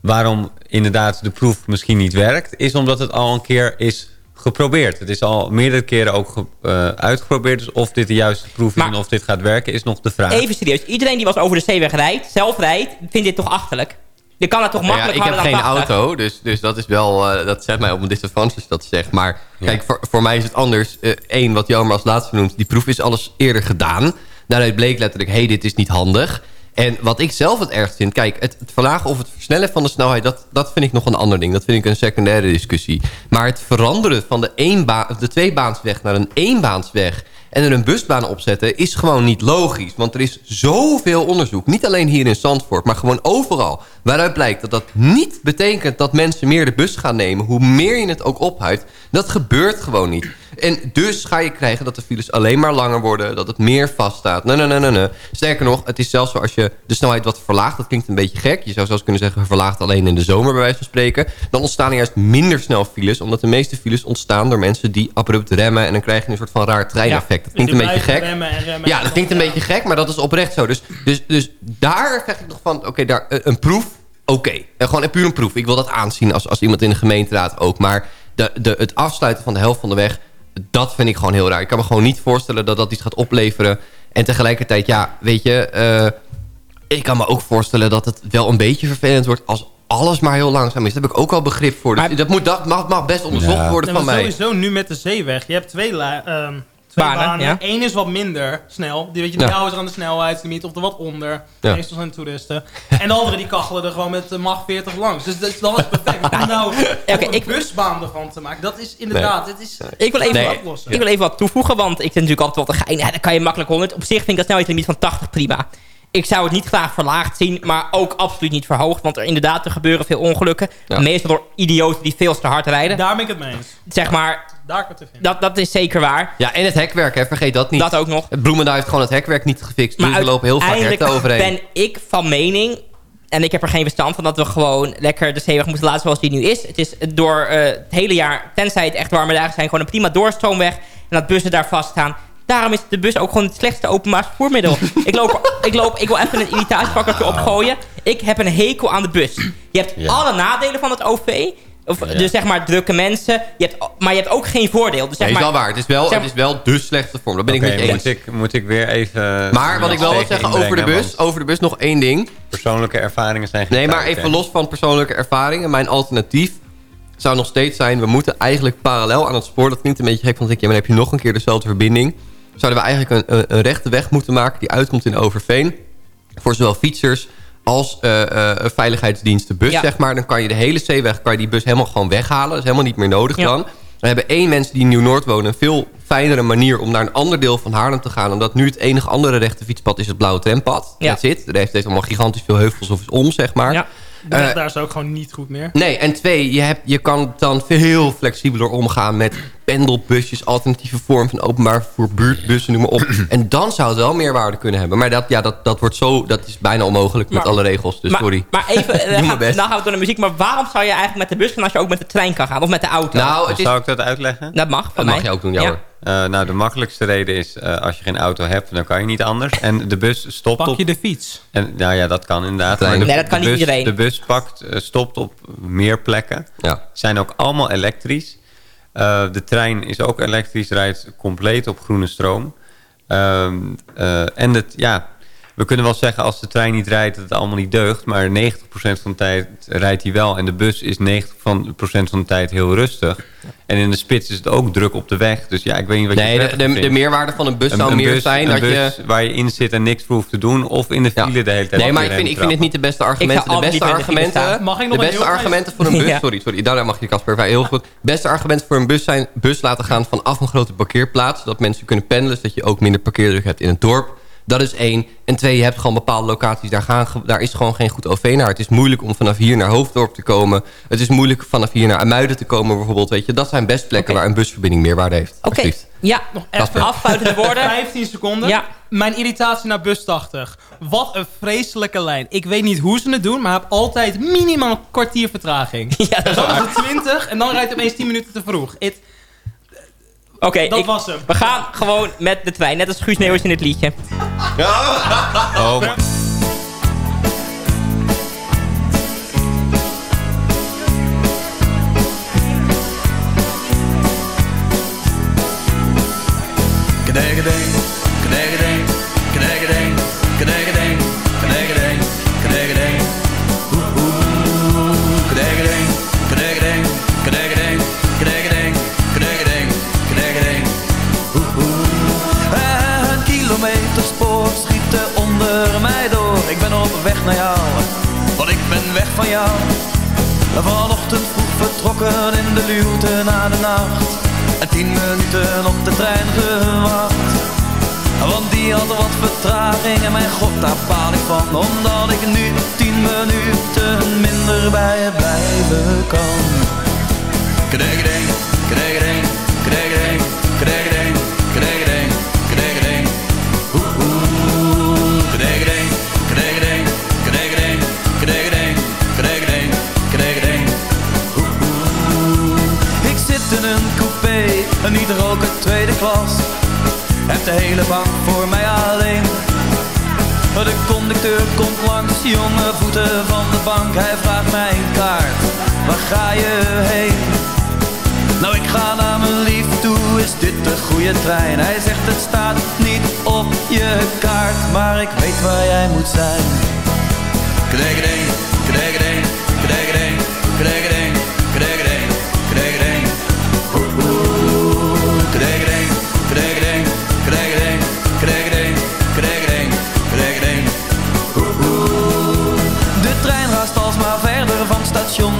Waarom inderdaad de proef misschien niet werkt... is omdat het al een keer is geprobeerd. Het is al meerdere keren ook ge- eh, uitgeprobeerd. Dus of dit de juiste proef is Maar- en of dit gaat werken... is nog de vraag. Even serieus. Iedereen die was over de zeeweg rijdt, zelf rijdt, vindt dit toch achterlijk? Je kan het toch Nou ja, makkelijk ik heb geen dan 80? auto, dus, dus dat is wel, eh, dat zet mij op een als je dat zegt. Maar kijk, voor, voor mij is het anders. Eén, wat Jelmer als laatste noemt, die proef is alles eerder gedaan. Daaruit bleek letterlijk, hé, hey, dit is niet handig. En wat ik zelf het ergst vind, kijk, het, verlagen of het versnellen van de snelheid, dat, dat vind ik nog een ander ding. Dat vind ik een secundaire discussie. Maar het veranderen van de, eenba de tweebaansweg naar een eenbaansweg en er een busbaan opzetten is gewoon niet logisch. Want er is zoveel onderzoek, niet alleen hier in Zandvoort, maar gewoon overal. Waaruit blijkt dat dat niet betekent dat mensen meer de bus gaan nemen. Hoe meer je het ook ophuidt, dat gebeurt gewoon niet. En dus ga je krijgen dat de files alleen maar langer worden. Dat het meer vaststaat. Nee, nee, nee, nee, nee. Sterker nog, het is zelfs zo als je de snelheid wat verlaagt. Dat klinkt een beetje gek. Je zou zelfs kunnen zeggen verlaagt alleen in de zomer bij wijze van spreken. Dan ontstaan er juist minder snel files. Omdat de meeste files ontstaan door mensen die abrupt remmen. En dan krijg je een soort van raar treineffect. Dat klinkt een beetje gek. Ja, dat klinkt een beetje gek, maar dat is oprecht zo. Dus, dus, dus daar zeg ik nog van, oké, daar eh, een proef, oké. En Gewoon puur een proef. Ik wil dat aanzien als, als iemand in de gemeenteraad ook. Maar de, de, het afsluiten van de helft van de weg, dat vind ik gewoon heel raar. Ik kan me gewoon niet voorstellen dat dat iets gaat opleveren. En tegelijkertijd, ja, weet je... eh, ik kan me ook voorstellen dat het wel een beetje vervelend wordt... als alles maar heel langzaam is. Daar heb ik ook al begrip voor. Dus dat, moet, dat mag, mag best onderzocht Ja. worden Nee, van maar mij. sowieso nu met de zeeweg. Je hebt twee, la- ehm, twee Banen, banen. ja. Eén is wat minder snel. Die weet je, die Ja. houden ze aan de snelheidslimiet of er wat onder. Ja. Meestal zijn toeristen. En de andere die kachelen er gewoon met de mag 40 langs. Dus dat, dat is perfect. Om nou een busbaan ervan te maken, dat is inderdaad... Het is, Ik wil, even Nee. wat, oplossen. ik wil even wat toevoegen, want ik vind natuurlijk altijd wat een gein. Ja, dan kan je makkelijk 100. Op zich vind ik dat snelheidslimiet van 80 prima. Ik zou het niet graag verlaagd zien, maar ook absoluut niet verhoogd. Want er inderdaad, er gebeuren veel ongelukken. Ja. Meestal door idioten die veel te hard rijden. Daar ben ik het mee eens. Zeg maar, Daar kan ik het te vinden. dat, dat is zeker waar. Ja, en het hekwerk, hè, vergeet dat niet. Dat ook nog. Bloemendaal heeft gewoon het hekwerk niet gefixt. Maar dus we lopen heel vaak herten overheen. ben ik van mening... en ik heb er geen verstand van... dat we gewoon lekker de zeeweg moeten laten zoals die nu is. Het is door eh, het hele jaar, tenzij het echt warme dagen zijn... gewoon een prima doorstroomweg. En dat bussen daar vaststaan. Daarom is de bus ook gewoon het slechtste openbaar vervoermiddel. ik, loop, ik, loop, ik wil even een irritatiepakkertje opgooien. Ik heb een hekel aan de bus. Je hebt Ja. alle nadelen van het OV... Of, Ja. Dus zeg maar drukke mensen. Je hebt, maar je hebt ook geen voordeel. Dus zeg Nee, is wel waar. Het is wel, zeg het is wel de slechte vorm. Dat ben ik niet eens. moet ik, moet ik weer even... Maar wat ik wel wil zeggen over de bus, over de bus nog één ding. Persoonlijke ervaringen zijn geen Nee, maar even los van persoonlijke ervaringen. Mijn alternatief zou nog steeds zijn... we moeten eigenlijk parallel aan het spoor... dat klinkt een beetje gek, want ik, ja, maar dan heb je nog een keer dezelfde verbinding... zouden we eigenlijk een, een, rechte weg moeten maken... die uitkomt in Overveen. Voor zowel fietsers als een veiligheidsdiensten bus, Ja. zeg maar. Dan kan je de hele zeeweg, kan je die bus helemaal gewoon weghalen. Dat is helemaal niet meer nodig Ja. dan. We hebben één mensen die in Nieuw-Noord wonen... een veel fijnere manier om naar een ander deel van Haarlem te gaan... omdat nu het enige andere rechte fietspad is het blauwe trampad. Ja. Dat zit. Rest heeft allemaal gigantisch veel heuvels of is om, zeg maar. Ja. De weg Eh, daar is ook gewoon niet goed meer. Nee, en twee, je, hebt, je kan dan veel flexibeler omgaan met pendelbusjes, alternatieve vorm van openbaar vervoer, buurtbussen, noem maar op. en dan zou het wel meerwaarde kunnen hebben. Maar dat, ja, dat, dat wordt zo, dat is bijna onmogelijk met Maar- alle regels. Dus maar, sorry. Maar even, eh, gaan- best. nou gaan we door de muziek. Maar waarom zou je eigenlijk met de bus gaan als je ook met de trein kan gaan? Of met de auto? Nou, het is, Zal ik dat uitleggen? dat mag van dat mij. mag je ook doen, ja, Ja. Eh, nou, de makkelijkste reden is, eh, als je geen auto hebt, dan kan je niet anders. En de bus stopt Pak op... je de fiets. En, nou ja, dat kan inderdaad. De- Nee, dat kan niet bus, iedereen. De bus pakt, eh, stopt op meer plekken. Ja. Zijn ook allemaal elektrisch. Eh, de trein is ook elektrisch, rijdt compleet op groene stroom. Ehm, eh, en het, ja, we kunnen wel zeggen als de trein niet rijdt dat het allemaal niet deugt. Maar 90% van de tijd rijdt hij wel. En de bus is 90% van de tijd heel rustig. En in de spits is het ook druk op de weg. Dus ja, ik weet niet wat je Nee, de, de, de meerwaarde van een bus Een- zou een meer bus- zijn een dat bus je... waar je in zit en niks voor hoeft te doen. Of in de Ja. file de hele tijd. Nee, maar ik vind, ik vind het niet de beste argumenten. De beste argumenten. Mag ik nog de een beste argumenten voor een bus... Ja. Sorry, sorry, daarna mag je Casper even heel goed. beste argumenten voor een bus zijn bus laten gaan vanaf een grote parkeerplaats. Zodat mensen kunnen pendelen, zodat je ook minder parkeerdruk hebt in het dorp. Dat is één. En twee, je hebt gewoon bepaalde locaties. Daar, gaan, daar is gewoon geen goed OV naar. Het is moeilijk om vanaf hier naar Hoofddorp te komen. Het is moeilijk vanaf hier naar Amuiden te komen bijvoorbeeld. Weet je, dat zijn best plekken waar een busverbinding meerwaarde heeft. Oké, ja. Nog even Afsluitende woorden. 15 seconden. Ja. Mijn irritatie naar bus 80. Wat een vreselijke lijn. Ik weet niet hoe ze het doen, maar heb altijd minimaal een kwartier vertraging. Ja, dat is Dan is waar. het 20 en dan rijdt het opeens 10 minuten te vroeg. It- Oké, dat ik- was hem. we gaan gewoon met de trein. Net als Guus Meeuwis in het liedje. Oh, maar- Kedegedeng, kedegedeng, naar want ik ben weg van jou. Vanochtend vroeg vertrokken in de luwte na de nacht. En tien minuten op de trein gewacht. Want die had wat vertraging en mijn god daar baal ik van Omdat ik nu tien minuten minder bij je blijven kan Kregedeng, kregedeng, kregedeng, koken tweede klas. Heb de hele bank voor mij alleen. De conducteur komt langs, jonge voeten van de bank. Hij vraagt mij een kaart, waar ga je heen? Nou, ik ga naar mijn lief toe, is dit de goede trein? Hij zegt het staat niet op je kaart, maar ik weet waar jij moet zijn. Kregeding, kregeding,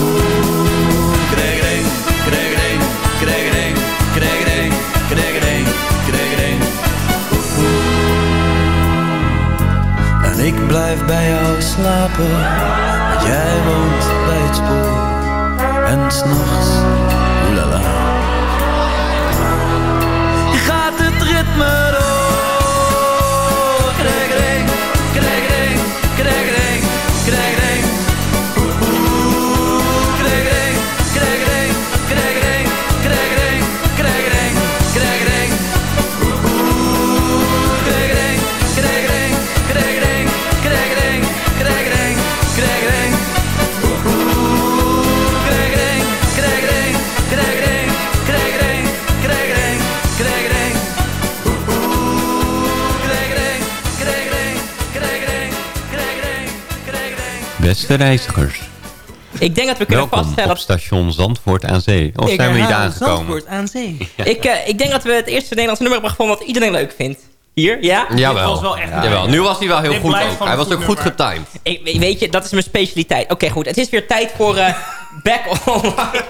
Oeh. Kregeding, kregeding, kregeding, kregeding, kregeding, kregeding. Oeh, oeh. En ik blijf bij jou slapen, jij woont bij het spoor. En s'nachts, Beste reizigers, Ik denk dat we kunnen welkom vaststellen... op station Zandvoort aan Zee. Of zijn we niet aangekomen? aan zee. Ik, eh, ik denk dat we het eerste Nederlandse nummer hebben gevonden wat iedereen leuk vindt. Hier, ja? Jawel. was wel echt- Jawel. Nu was hij wel heel goed ook. Hij was ook goed nummer. getimed. Ik, we- weet je, dat is mijn specialiteit. Oké, goed. Het is weer tijd voor eh, Back Online.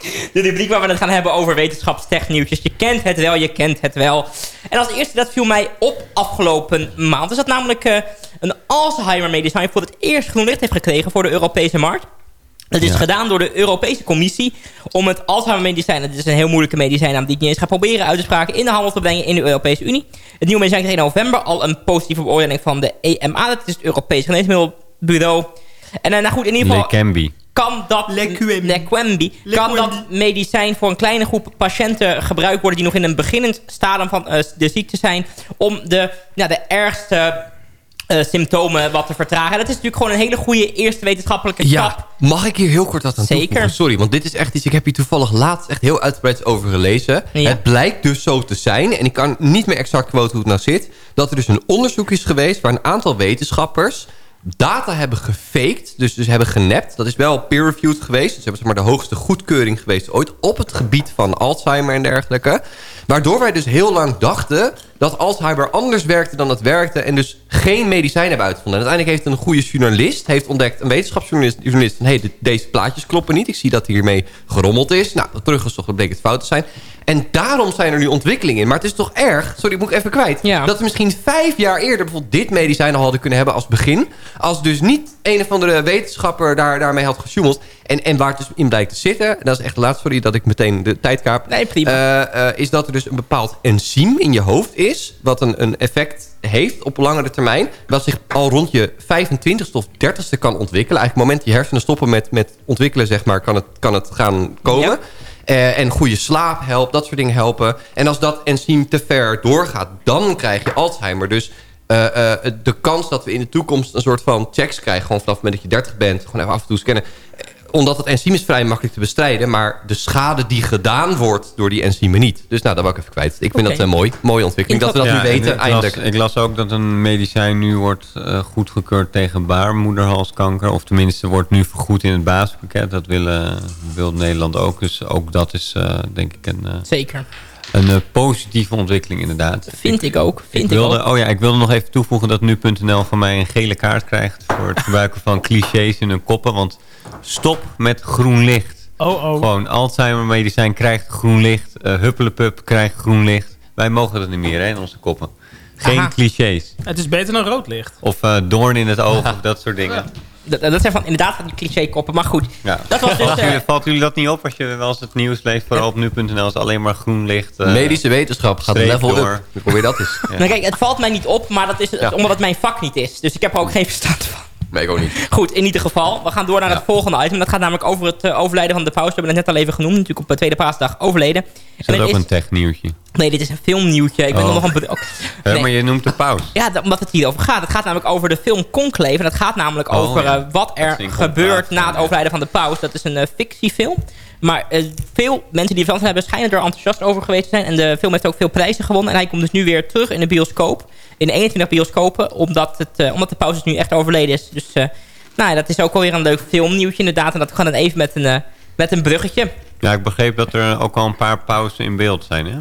De rubriek waar we het gaan hebben over wetenschapstechnieuwtjes. Je kent het wel, je kent het wel. En als eerste, dat viel mij op afgelopen maand. Is dat namelijk eh, een Alzheimer-medicijn voor het eerst groen licht heeft gekregen voor de Europese markt. Dat is Ja. gedaan door de Europese Commissie om het Alzheimer-medicijn... dat is een heel moeilijke medicijnnaam die ik niet eens ga proberen uit te spreken... in de handel te brengen in de Europese Unie. Het nieuwe medicijn kreeg in november al een positieve beoordeling van de EMA. Dat is het Europees Geneesmiddelbureau. En eh, nou goed, in ieder geval Lekembi. Kan dat, Lequembi. Lequembi, kan dat medicijn voor een kleine groep patiënten gebruikt worden... die nog in een beginnend stadium van eh, de ziekte zijn... om de, ja, de ergste eh, symptomen wat te vertragen. En dat is natuurlijk gewoon een hele goede eerste wetenschappelijke stap. Ja, mag ik hier heel kort wat aan Zeker. toevoegen? Sorry, want dit is echt iets... Ik heb hier toevallig laatst echt heel uitgebreid over gelezen. Ja. Het blijkt dus zo te zijn... en ik kan niet meer exact quote hoe het nou zit... dat er dus een onderzoek is geweest... waar een aantal wetenschappers data hebben gefaked. Dus, dus hebben genept. Dat is wel peer-reviewed geweest. Dus hebben ze maar de hoogste goedkeuring geweest ooit... op het gebied van Alzheimer en dergelijke. Waardoor wij dus heel lang dachten... dat Alzheimer anders werkte dan het werkte... en dus geen medicijn hebben uitgevonden. En uiteindelijk heeft een goede journalist... heeft ontdekt, een wetenschapsjournalist... journalist, van, hey, deze plaatjes kloppen niet. Ik zie dat hiermee gerommeld is. Nou, dat teruggezocht, dat bleek het fout te zijn. En daarom zijn er nu ontwikkelingen in. Maar het is toch erg, sorry, ik moet even kwijt... Ja. dat we misschien vijf jaar eerder bijvoorbeeld dit medicijn al hadden kunnen hebben als begin. Als dus niet een of andere wetenschapper daar, daarmee had gesjoemeld. En, en waar het dus in blijkt te zitten... en dat is echt laatst, sorry dat ik meteen de tijd kaap... Nee, prima. eh, eh, is dat er dus een bepaald enzym in je hoofd is... wat een, een effect heeft op langere termijn... wat zich al rond je 25ste of 30ste kan ontwikkelen. Eigenlijk op het moment je hersenen stoppen met, met ontwikkelen, zeg maar, kan het, kan het gaan komen. Eh, en goede slaap helpt, dat soort dingen helpen. En als dat enzym te ver doorgaat, dan krijg je Alzheimer. Dus eh, eh, de kans dat we in de toekomst een soort van checks krijgen... gewoon vanaf het moment dat je 30 bent, gewoon even af en toe scannen... Eh, omdat het enzym is vrij makkelijk te bestrijden... maar de schade die gedaan wordt door die enzymen niet. Dus nou, dat wou ik even kwijt. Ik vind dat uh, mooi. Mooie ontwikkeling. Dat we dat Ja, nu en weten, ik las- eindelijk. ik las ook dat een medicijn nu wordt eh, goedgekeurd tegen baarmoederhalskanker. Of tenminste wordt nu vergoed in het basispakket. Dat willen, wil Nederland ook. Dus ook dat is eh, denk ik een, eh, Zeker. Een eh, positieve ontwikkeling inderdaad. Vind ik ook. Vind ik ik wilde, ook. Oh ja, ik wilde nog even toevoegen dat nu.nl van mij een gele kaart krijgt... voor het gebruiken van clichés in hun koppen. Want stop met groen licht. Oh, oh. Gewoon Alzheimer medicijn krijgt groen licht. eh Huppelepup krijgt groen licht. Wij mogen dat niet meer hè, in onze koppen. Geen Aha. clichés. Het is beter dan rood licht. Of eh, doorn in het oog of dat soort dingen. Dat, dat zijn van, inderdaad van die cliché-koppen. Maar goed, Ja. dat was dus... valt, eh, jullie, valt jullie dat niet op als je wel eens het nieuws leest? Vooral op nu.nl is alleen maar groen licht. eh, Medische wetenschap gaat level door. up. Probeer dat eens. Ja. Nou kijk, het valt mij niet op, maar dat is Ja. omdat het mijn vak niet is. Dus ik heb er ook geen verstand van. Nee, ik ook niet. Goed, in ieder geval. We gaan door naar het volgende item. Dat gaat namelijk over het eh, overlijden van de paus. We hebben het net al even genoemd. Natuurlijk op de tweede paasdag overleden. Is En dat ook een technieuwtje? Nee, dit is een filmnieuwtje. Ik ben Oh. nog een... Hè, Nee. Maar je noemt de paus. Ja, dat- omdat het hier over gaat. Het gaat namelijk over de film Conclave. En dat gaat namelijk Oh, over ja. eh, wat er gebeurt na het overlijden van de paus. Dat is een eh, fictiefilm. Maar eh, veel mensen die film hebben schijnen er enthousiast over geweest te zijn. En de film heeft ook veel prijzen gewonnen. En hij komt dus nu weer terug in de bioscoop. In 21 bioscopen. Omdat, het, eh, omdat de dus nu echt overleden is. Dus eh, nou, dat is ook alweer een leuk filmnieuwtje inderdaad. En dat gaat dan even met een, met een bruggetje. Ja, ik begreep dat er ook al een paar pauzen in beeld zijn, hè?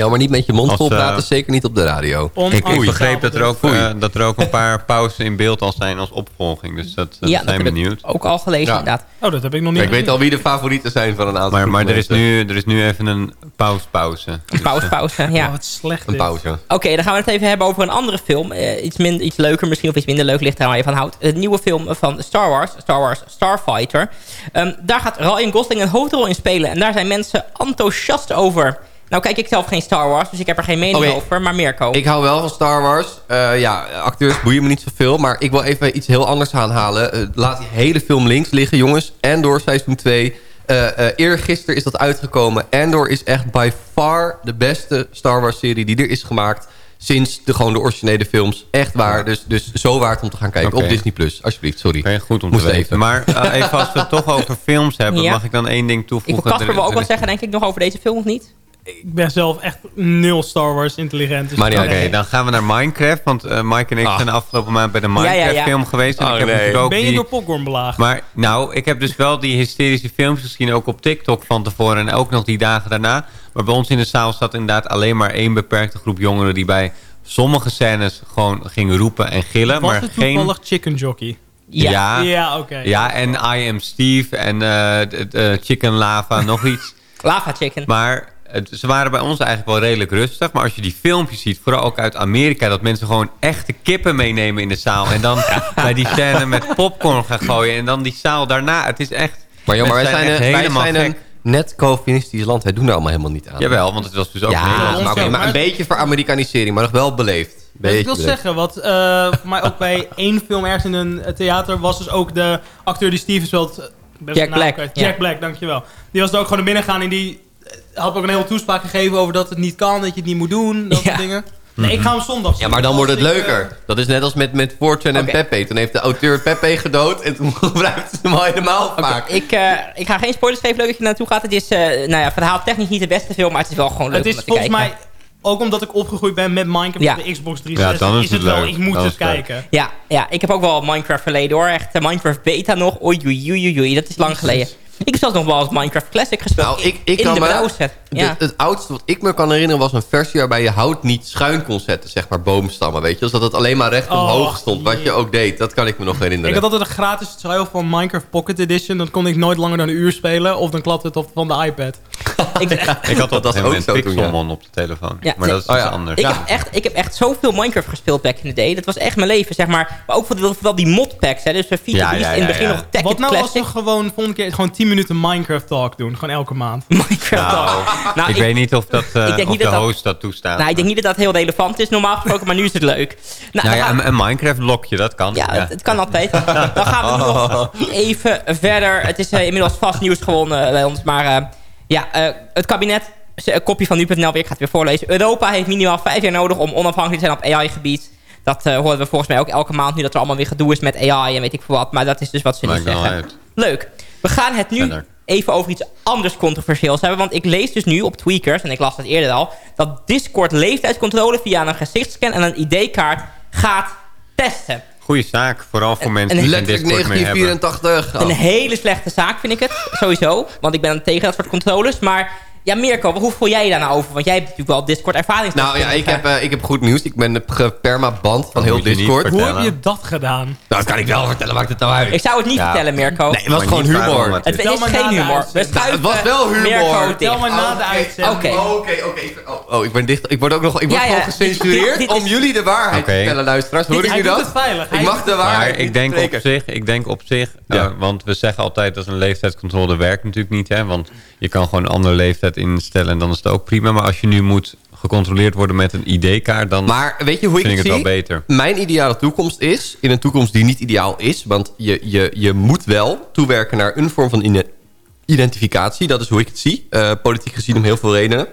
Ja, maar niet met je mond vol eh, praten. Zeker niet op de radio. Ik, ik begreep dat er, ook, eh, dat er ook een paar pauzen in beeld al zijn als opvolging. Dus dat, dat ja, dat zijn heb ik benieuwd. ook al gelezen Ja. inderdaad. Oh, dat heb ik nog niet ik weet al wie de favorieten zijn van een aantal Maar, maar er, is nu, er is nu even een pauspauze. Een pauze, pauze, ja. Oh, wat slecht Een pauze. Oké, dan gaan we het even hebben over een andere film. Eh, iets, minder, iets leuker misschien, of iets minder leuk, ligt er waar je van houdt. Het nieuwe film van Star Wars, Star Wars Starfighter. Ehm, daar gaat Ryan Gosling een hoofdrol in spelen. En daar zijn mensen enthousiast over. Nou kijk ik zelf geen Star Wars, dus ik heb er geen mening over. Maar Mirko. Ik hou wel van Star Wars. Eh, ja, acteurs boeien me niet zoveel. Maar ik wil even iets heel anders aanhalen. Eh, laat die hele film links liggen, jongens. Andor seizoen 2. Eh eh eergisteren is dat uitgekomen. Andor is echt by far de beste Star Wars serie die er is gemaakt. Sinds de, gewoon de originele films. Echt waar. Dus, dus zo waard om te gaan kijken op Disney+. Plus. Alsjeblieft, sorry. Oké, goed om Moest te weten. even. Maar eh, even als we het toch over films hebben, Ja. mag ik dan één ding ik toevoegen? wil Casper Er- wel ook wat is- zeggen, denk ik, nog over deze film, of niet? Ik ben zelf echt nul Star Wars intelligent. Dus Maar Oké, dan gaan we naar Minecraft. Want eh, Mike en ik Ah. zijn de afgelopen maand bij de ja, ja. Minecraft film geweest. En Oh, ik heb nee. ook ben je die... door popcorn belaagd? Maar nou, ik heb dus wel die hysterische films gezien, ook op TikTok van tevoren en ook nog die dagen daarna. Maar bij ons in de zaal zat inderdaad alleen maar één beperkte groep jongeren die bij sommige scènes gewoon gingen roepen en gillen. Was maar het geen... toevallig Chicken Jockey? Ja. Ja, Ja, oké. ja, en I Am Steve en eh, d- Chicken Lava, nog iets. Lava Chicken. Maar ze waren bij ons eigenlijk wel redelijk rustig. Maar als je die filmpjes ziet, vooral ook uit Amerika... dat mensen gewoon echte kippen meenemen in de zaal... en dan bij die scène met popcorn gaan gooien... en dan die zaal daarna. Het is echt... Maar joh, maar wij zijn, echt een, wij helemaal zijn een net Calvinistisch land. Wij doen er allemaal helemaal niet aan. Jawel, want het was dus ook ja, Nederlands. maar, oké, maar een beetje voor Amerikanisering, maar nog wel beleefd. Dus ik Beetje wil beleefd. zeggen, wat eh, voor mij ook bij één film ergens in een eh, theater was dus ook de acteur die Steven speelt. eh, best Jack Black, kwijt. ja. Jack Black, dankjewel. Die was er ook gewoon naar binnen gegaan en die eh, had ook een hele toespraak gegeven over dat het niet kan, dat je het niet moet doen, dat Ja. soort dingen. Nee, ik ga hem zondag zien. Ja, maar dan wordt het ik, eh, leuker. Dat is net als met, met Fortune en. Pepe. Toen heeft de auteur Pepe gedood en toen gebruikte ze hem al helemaal vaak. Ik, eh, ik ga geen spoilers geven, leuk dat je naartoe gaat. Het is, eh nou ja, verhaal technisch niet de beste film, maar het is wel gewoon leuk Het is om naar te volgens kijken. mij, ook omdat ik opgegroeid ben met Minecraft Ja. op de Xbox Ja, 360, dan is is het het wel, leuk. ik moet Dan het is het leuk. kijken. Ja, ja, ik heb ook wel Minecraft verleden hoor. Echt Minecraft beta nog. Oei, oei, oei, oei, oei. Dat is lang geleden. Ik heb zelfs nog wel eens Minecraft Classic gespeeld. Nou, ik, ik in kan de me, browser. Ja. het, het oudste wat ik me kan herinneren was een versie waarbij je hout niet schuin kon zetten, zeg maar boomstammen, weet je. Dus dat het alleen maar recht Oh, omhoog stond, wat je ook deed. Dat kan ik me nog Ik herinneren. had altijd een gratis trial van Minecraft Pocket Edition. Dan kon ik nooit langer dan een uur spelen. Of dan klapte het op van de iPad. ik, Ik had Dat was een ook zo toen, ja. Pixelmon op de telefoon. Ja, maar dat is Oh, iets anders. Ik, heb echt, ik heb echt zoveel Minecraft gespeeld back in the day. Dat was echt mijn leven, zeg maar. Maar ook wel, wel die modpacks, hè. Dus we feature Ja, Beast ja, in het begin ja. nog Tech Wat nou als Classic. we gewoon volgende keer gewoon 10 minuten Minecraft talk doen? Gewoon elke maand. Minecraft Nou, al. Nou, ik, weet niet of, dat, eh, ik denk of niet de dat host dat toestaat. Nou, ik denk niet dat dat heel relevant is normaal gesproken, maar nu is het leuk. Nou, nou ja, gaan- een, een Minecraft-blokje, dat kan. ja, Het, het kan altijd. Dan gaan we nog even verder. Het is eh, inmiddels vast nieuws gewonnen bij ons. Maar eh, ja, eh, het kabinet, een kopje van nu.nl weer, ik ga het weer voorlezen. Europa heeft minimaal vijf jaar nodig om onafhankelijk te zijn op AI-gebied. Dat eh, horen we volgens mij ook elke maand nu dat er allemaal weer gedoe is met AI en weet ik veel wat. Maar dat is dus wat ze nu zeggen. Leuk. We gaan het nu Verder. even over iets anders controversieels hebben. Want ik lees dus nu op Tweakers, en ik las dat eerder al... dat Discord leeftijdscontrole via een gezichtscan en een ID-kaart gaat testen. Goeie zaak, vooral voor mensen die geen Letterlijk Discord meer hebben. 1984. Een hele slechte zaak vind ik het, sowieso. Want ik ben tegen dat soort controles. Maar ja, Mirko, hoe voel jij je daar nou over? Want jij hebt natuurlijk wel Discord ervaring. Nou ja, ik heb, eh, ik heb goed nieuws. Ik ben gepermaband van Dat heel Discord. Hoe heb je dat gedaan? Nou, dat kan ik wel vertellen. Maakt het nou uit? Ik zou het niet Ja. vertellen, Mirko. Nee, het was gewoon humor. het Het is. Geen humor. We. Nou, het was wel humor. Mirko Tel maar na de uitzending. Oké. Oh, Oké, oké. ik- Oh, oh, ik ben dicht. Ik word ook nog. Ik word Ja, gecensureerd dit- dit is- om jullie de waarheid Oké. te vertellen, luisteraars. Hoor Dit ik nu dat? Ik mag de waarheid ik denk, op zich, ik denk op zich, eh, want we zeggen altijd dat een leeftijdscontrole werkt natuurlijk niet. Hè, want je kan gewoon een andere leeftijd instellen en dan is het ook prima. Maar als je nu moet gecontroleerd worden met een ID-kaart, dan Maar weet je hoe ik vind ik het het wel zie? beter. Mijn ideale toekomst is, in een toekomst die niet ideaal is... want je, je, je moet wel toewerken naar een vorm van identificatie. Dat is hoe ik het zie. Eh, politiek gezien om heel veel redenen.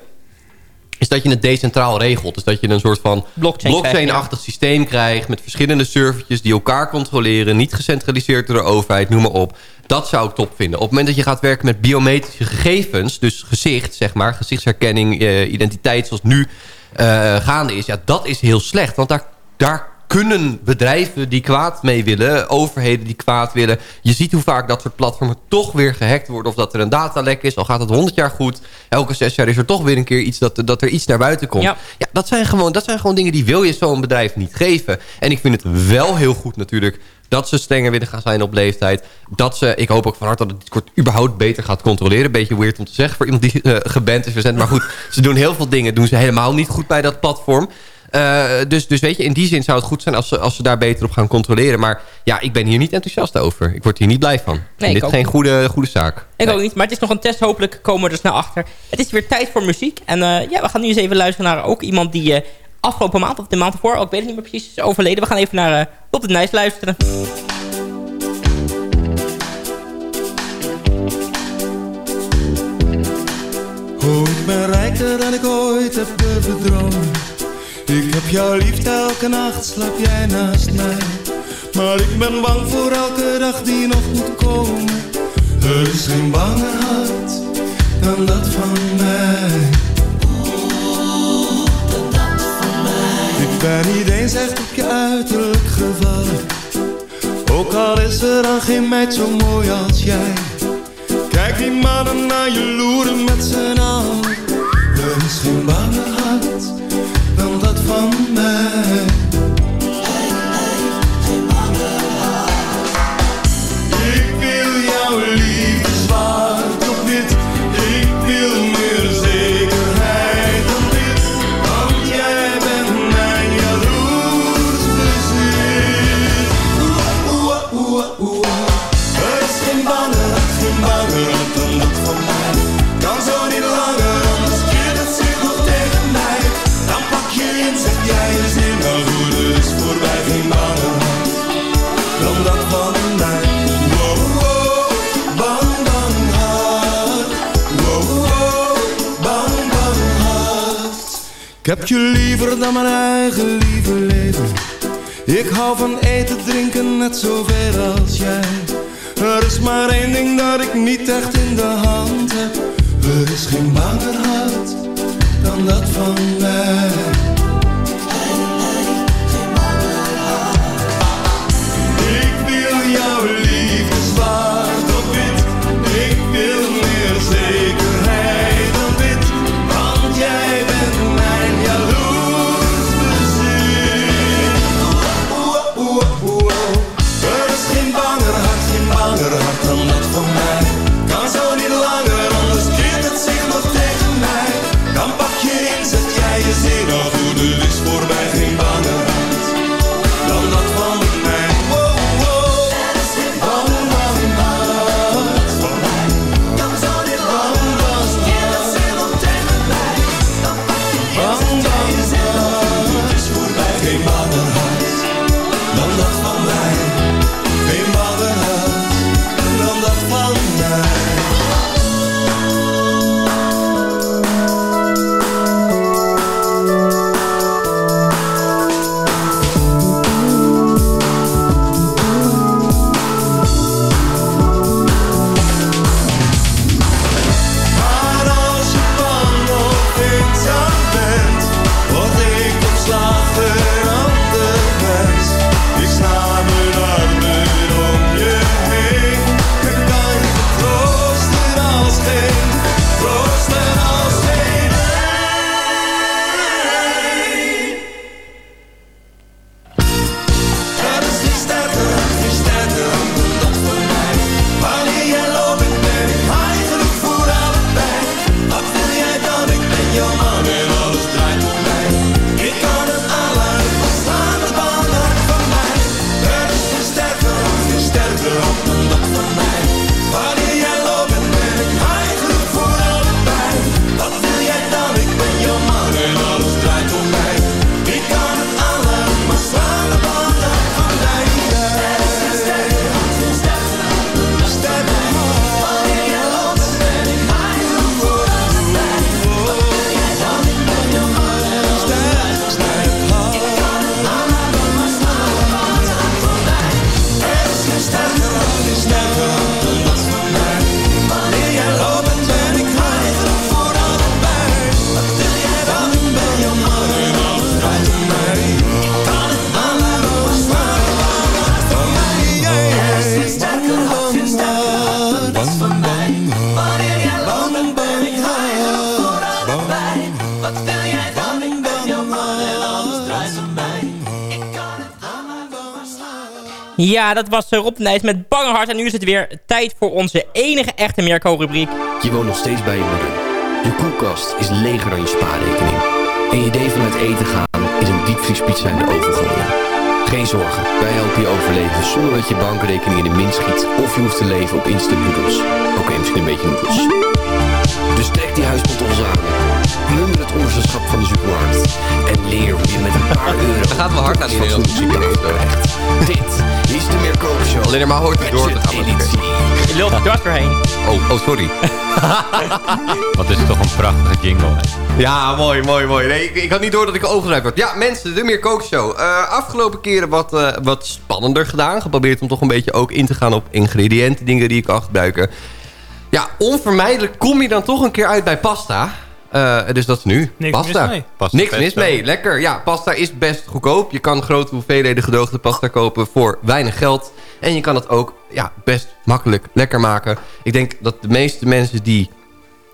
Is dat je het decentraal regelt. Dus dat je een soort van Blockchain blockchain-achtig systeem krijgt... met verschillende servertjes die elkaar controleren... niet gecentraliseerd door de overheid, noem maar op. Dat zou ik top vinden. Op het moment dat je gaat werken met biometrische gegevens... dus gezicht, zeg maar, gezichtsherkenning, eh, identiteit zoals nu eh, gaande is... ja, dat is heel slecht. Want daar, daar kunnen bedrijven die kwaad mee willen... overheden die kwaad willen... je ziet hoe vaak dat soort platformen toch weer gehackt worden... of dat er een datalek is, al gaat het honderd jaar goed... elke zes jaar is er toch weer een keer iets dat, dat er iets naar buiten komt. Ja. Ja, dat, zijn gewoon, dat zijn gewoon dingen die wil je zo'n bedrijf niet geven. En ik vind het wel heel goed natuurlijk dat ze strenger willen gaan zijn op leeftijd. Dat ze, ik hoop ook van harte dat het Discord überhaupt beter gaat controleren. Beetje weird om te zeggen voor iemand die eh, geband is verzend. Maar goed, ze doen heel veel dingen. Doen ze helemaal niet goed bij dat platform. Eh, dus, dus weet je, in die zin zou het goed zijn als ze, als ze daar beter op gaan controleren. Maar ja, ik ben hier niet enthousiast over. Ik word hier niet blij van. Ik vind ik dit ook geen niet. goede, goede zaak. Ik Nee. ook niet, maar het is nog een test. Hopelijk komen we er snel achter. Het is weer tijd voor muziek. En eh, ja, we gaan nu eens even luisteren naar ook iemand die eh, afgelopen maand of de maand ervoor, ik weet het niet meer precies, is overleden. We gaan even naar uh, Bob de Nijs luisteren. Oh, ik ben rijker dan ik ooit heb dromen. Ik heb jou lief, elke nacht slaap jij naast mij. Maar ik ben bang voor elke dag die nog moet komen. Er is geen banger hart dan dat van mij. Ben niet eens echt op je uiterlijk gevallen. Ook al is er dan geen meid zo mooi als jij. Kijk die mannen naar je loeren met z'n allen. Er is geen hart dan dat van mij. Heb je liever dan mijn eigen lieve leven. Ik hou van eten, drinken, net zoveel als jij. Er is maar één ding dat ik niet echt in de hand heb. Er is geen banger hart dan dat van mij. Ja, dat was eh, Rob Nijs met Bange Hart. En nu is het weer tijd voor onze enige echte Mirko-rubriek. Je woont nog steeds bij je moeder. Je koelkast is leger dan je spaarrekening. En je idee van uit eten gaan is een diepvriespizza in de oven gooien. Geen zorgen, wij helpen je overleven zonder dat je bankrekening in de min schiet. Of je hoeft te leven op instant noodles. Oké, misschien een beetje noodles. Dus trek die huispantoffels aan. Plundер het onderzoekschap van de supermarkt. En leer hoe je met een paar euro... Dat gaat wel hard aan die. Dit is de Mirko Show. Alleen er maar hoort niet door te gaan. Je lult er dwars doorheen. Oh, oh, sorry. Wat is toch een prachtige jingle. hè? Ja, mooi, mooi, mooi. Nee, ik, ik had niet door dat ik oogrijp word. Ja, mensen, de Meer Kookshow. Uh, afgelopen keren wat, eh, wat spannender gedaan. Geprobeerd om toch een beetje ook in te gaan op ingrediënten, dingen die ik kan gebruiken. Ja, onvermijdelijk kom je dan toch een keer uit bij pasta. Eh, dus dat is nu. Niks pasta. mis mee. Pasta Niks mis mee. Lekker. Ja, pasta is best goedkoop. Je kan grote hoeveelheden gedroogde pasta kopen voor weinig geld. En je kan het ook ja, best makkelijk lekker maken. Ik denk dat de meeste mensen die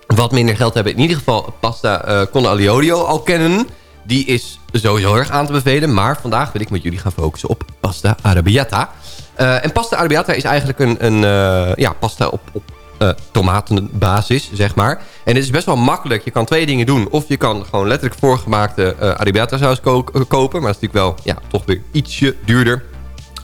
wat minder geld hebben... in ieder geval pasta eh con aglio olio al kennen. Die is sowieso erg aan te bevelen. Maar vandaag wil ik met jullie gaan focussen op pasta arrabbiata. Eh, en pasta arrabbiata is eigenlijk een, een eh, ja, pasta op, op eh, tomatenbasis, zeg maar. En het is best wel makkelijk. Je kan twee dingen doen. Of je kan gewoon letterlijk voorgemaakte arrabbiata saus eh, kopen. Maar dat is natuurlijk wel ja, toch weer ietsje duurder.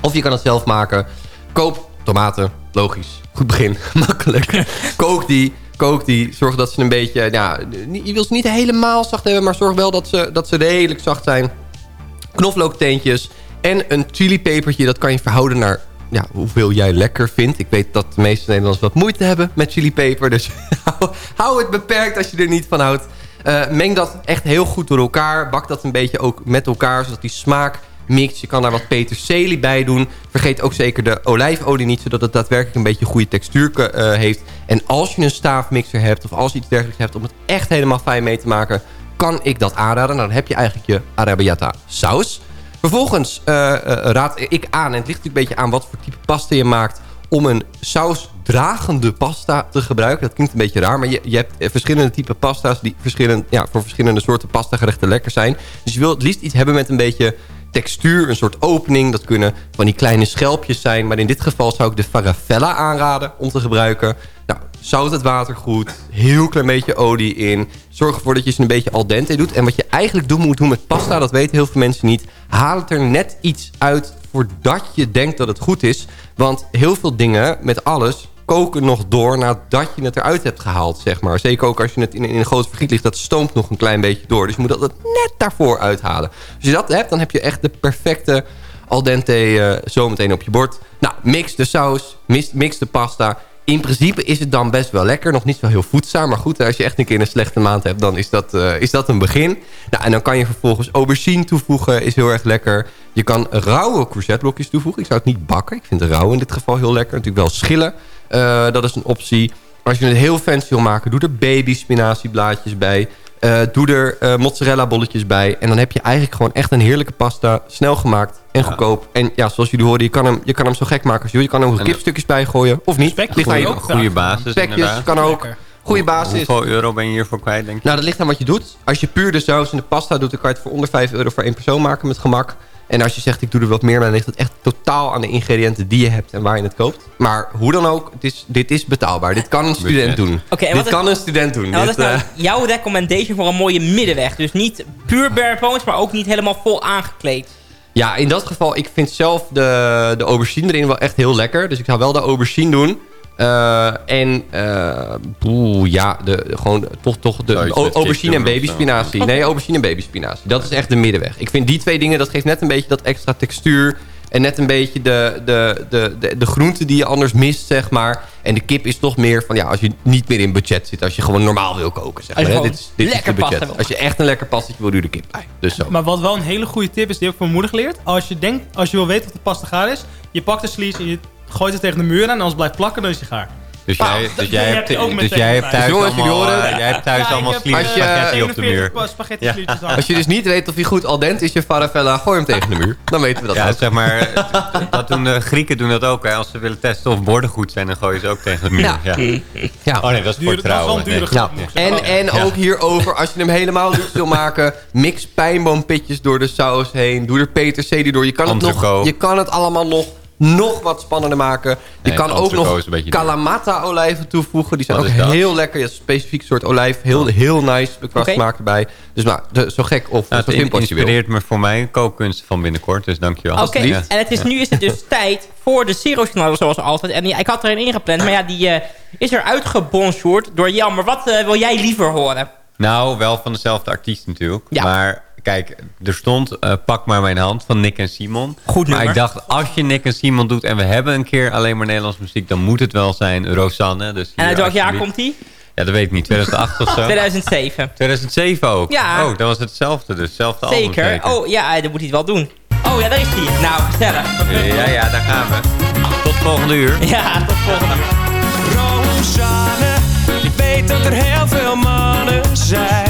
Of je kan het zelf maken. Koop tomaten, logisch. Goed begin, makkelijk. Kook die, kook die. Zorg dat ze een beetje... Ja, je wil ze niet helemaal zacht hebben... maar zorg wel dat ze, dat ze redelijk zacht zijn. Knoflookteentjes en een chilipepertje. Dat kan je verhouden naar ja, hoeveel jij lekker vindt. Ik weet dat de meeste Nederlanders wat moeite hebben met chilipeper. Dus hou, het beperkt als je er niet van houdt. Eh, meng dat echt heel goed door elkaar. Bak dat een beetje ook met elkaar, zodat die smaak mixt. Je kan daar wat peterselie bij doen. Vergeet ook zeker de olijfolie niet, zodat het daadwerkelijk een beetje goede textuur eh, heeft. En als je een staafmixer hebt of als je iets dergelijks hebt... om het echt helemaal fijn mee te maken, kan ik dat aanraden. Nou, dan heb je eigenlijk je arrabbiata saus. Vervolgens eh, eh, raad ik aan, en het ligt natuurlijk een beetje aan wat voor type pasta je maakt... om een sausdragende pasta te gebruiken. Dat klinkt een beetje raar, maar je, je hebt verschillende type pasta's... die verschillend, ja, voor verschillende soorten pasta gerechten lekker zijn. Dus je wil het liefst iets hebben met een beetje textuur, een soort opening. Dat kunnen van die kleine schelpjes zijn. Maar in dit geval zou ik de farfalla aanraden om te gebruiken. Zout het water goed. Heel klein beetje olie in. Zorg ervoor dat je ze een beetje al dente doet. En wat je eigenlijk doen moet doen met pasta, dat weten heel veel mensen niet. Haal het er net iets uit voordat je denkt dat het goed is. Want heel veel dingen met alles koken nog door nadat je het eruit hebt gehaald, zeg maar. Zeker ook als je het in, een groot vergiet ligt, dat stoomt nog een klein beetje door. Dus je moet dat net daarvoor uithalen. Als je dat hebt, dan heb je echt de perfecte al dente eh, zometeen op je bord. Nou, mix de saus, mix, mix de pasta. In principe is het dan best wel lekker. Nog niet zo heel voedzaam. Maar goed, als je echt een keer een slechte maand hebt... dan is dat, eh, is dat een begin. Nou, en dan kan je vervolgens aubergine toevoegen. Is heel erg lekker. Je kan rauwe courgetteblokjes toevoegen. Ik zou het niet bakken. Ik vind rauw in dit geval heel lekker. Natuurlijk wel schillen. Eh, dat is een optie. Als je het heel fancy wil maken... doe er baby spinazieblaadjes bij. Eh, doe er eh, mozzarella bolletjes bij. En dan heb je eigenlijk gewoon echt een heerlijke pasta. Snel gemaakt en goedkoop. En ja, zoals jullie horen, je kan hem, je kan hem zo gek maken als je wil. Je kan er ook kipstukjes bij gooien. Of niet. Spekjes Ligt aan je- ook Goede basis Spekjes inderdaad. kan ook. Goede basis. Hoeveel euro ben je hiervoor kwijt, denk je? Nou, dat ligt aan wat je doet. Als je puur de saus en de pasta doet... dan kan je het voor onder 5 euro voor één persoon maken met gemak. En als je zegt, ik doe er wat meer... dan ligt het echt totaal aan de ingrediënten die je hebt... en waar je het koopt. Maar hoe dan ook, het is, dit is betaalbaar. Dit kan een student doen. Dit is- kan een student doen. En wat Dit, is nou eh, jouw recommendation voor een mooie middenweg? Dus niet puur bare bones, maar ook niet helemaal vol aangekleed. Ja, in dat geval, ik vind zelf de, de aubergine erin wel echt heel lekker. Dus ik zou wel de aubergine doen. Eh, en, eh boe, ja, de, gewoon toch, toch de aubergine en babyspinazie. Nee, aubergine en babyspinazie. Dat is echt de middenweg. Ik vind die twee dingen, dat geeft net een beetje dat extra textuur. En net een beetje de, de, de, de, de groente die je anders mist, zeg maar. En de kip is toch meer van, ja, als je niet meer in budget zit. Als je gewoon normaal wil koken, zeg maar. hè. Dit is, dit is lekker de budget. pasta Als je echt een lekker pastetje wil, doe je de kip bij. Dus zo. Maar wat wel een hele goede tip is, die heb ik van mijn moeder geleerd. Als je denkt, als je wil weten of de pasta gaar is, je pakt de slies en je gooit het tegen de muur aan. En als het blijft plakken, dan is hij gaar. Dus jij, dat- dus jij, heb hebt, je ook dus jij hebt thuis Dus allemaal, eh, jij hebt thuis Ja, allemaal heb je- spaghetti op de 41 muur. spaghetti Ja. slietjes aan. Als je dus niet weet of hij goed al dent is, je farafella, gooi hem tegen de muur. Dan weten we dat Ja, ook. zeg maar, dat doen de Grieken doen dat ook. Hè. Als ze willen testen of borden goed zijn, dan gooien ze ook tegen de muur. Ja. Ja. Ja. Oh nee, dat is voor trouwen. Nee. En, en Ja. ook hierover, als je hem helemaal lucht wil maken... mix pijnboompitjes door de saus heen. Doe er peterselie door. Je kan, het nog, je kan het allemaal nog nog wat spannender maken. Je Nee, kan ook nog een. Kalamata-olijven toevoegen. Die zijn Wat ook dat? heel lekker. Je hebt een specifiek soort olijf. Heel, heel nice qua Oké. smaak erbij. Dus nou, de- zo gek of Nou, zo het simpel als je wil. inspireert me voor mijn kookkunst van binnenkort. Dus dankjewel. Oké, Ja. en het is, Ja. nu is het dus tijd voor de Zero zoals altijd. En ja, ik had erin ingepland, maar ja, die eh, is er uitgebonjourd door Jan. Maar wat eh, wil jij liever horen? Nou, wel van dezelfde artiest natuurlijk. Maar kijk, er stond eh, Pak maar mijn hand van Nick en Simon. Goed Maar nummer. ik dacht, als je Nick en Simon doet... en we hebben een keer alleen maar Nederlands muziek... dan moet het wel zijn Rosanne. Dus En uit welk jaar komt die? Ja, dat weet ik niet. 2008 of zo? 2007. 2007 ook? Ja. Oh, dan was het hetzelfde dus. Hetzelfde album Zeker. Oh ja, dat moet hij het wel doen. Oh ja, daar is hij. Nou, gezellig. Ja, ja, daar gaan we. Tot volgende uur. Ja, tot volgende Rosanne, ik weet dat er heel veel mannen zijn.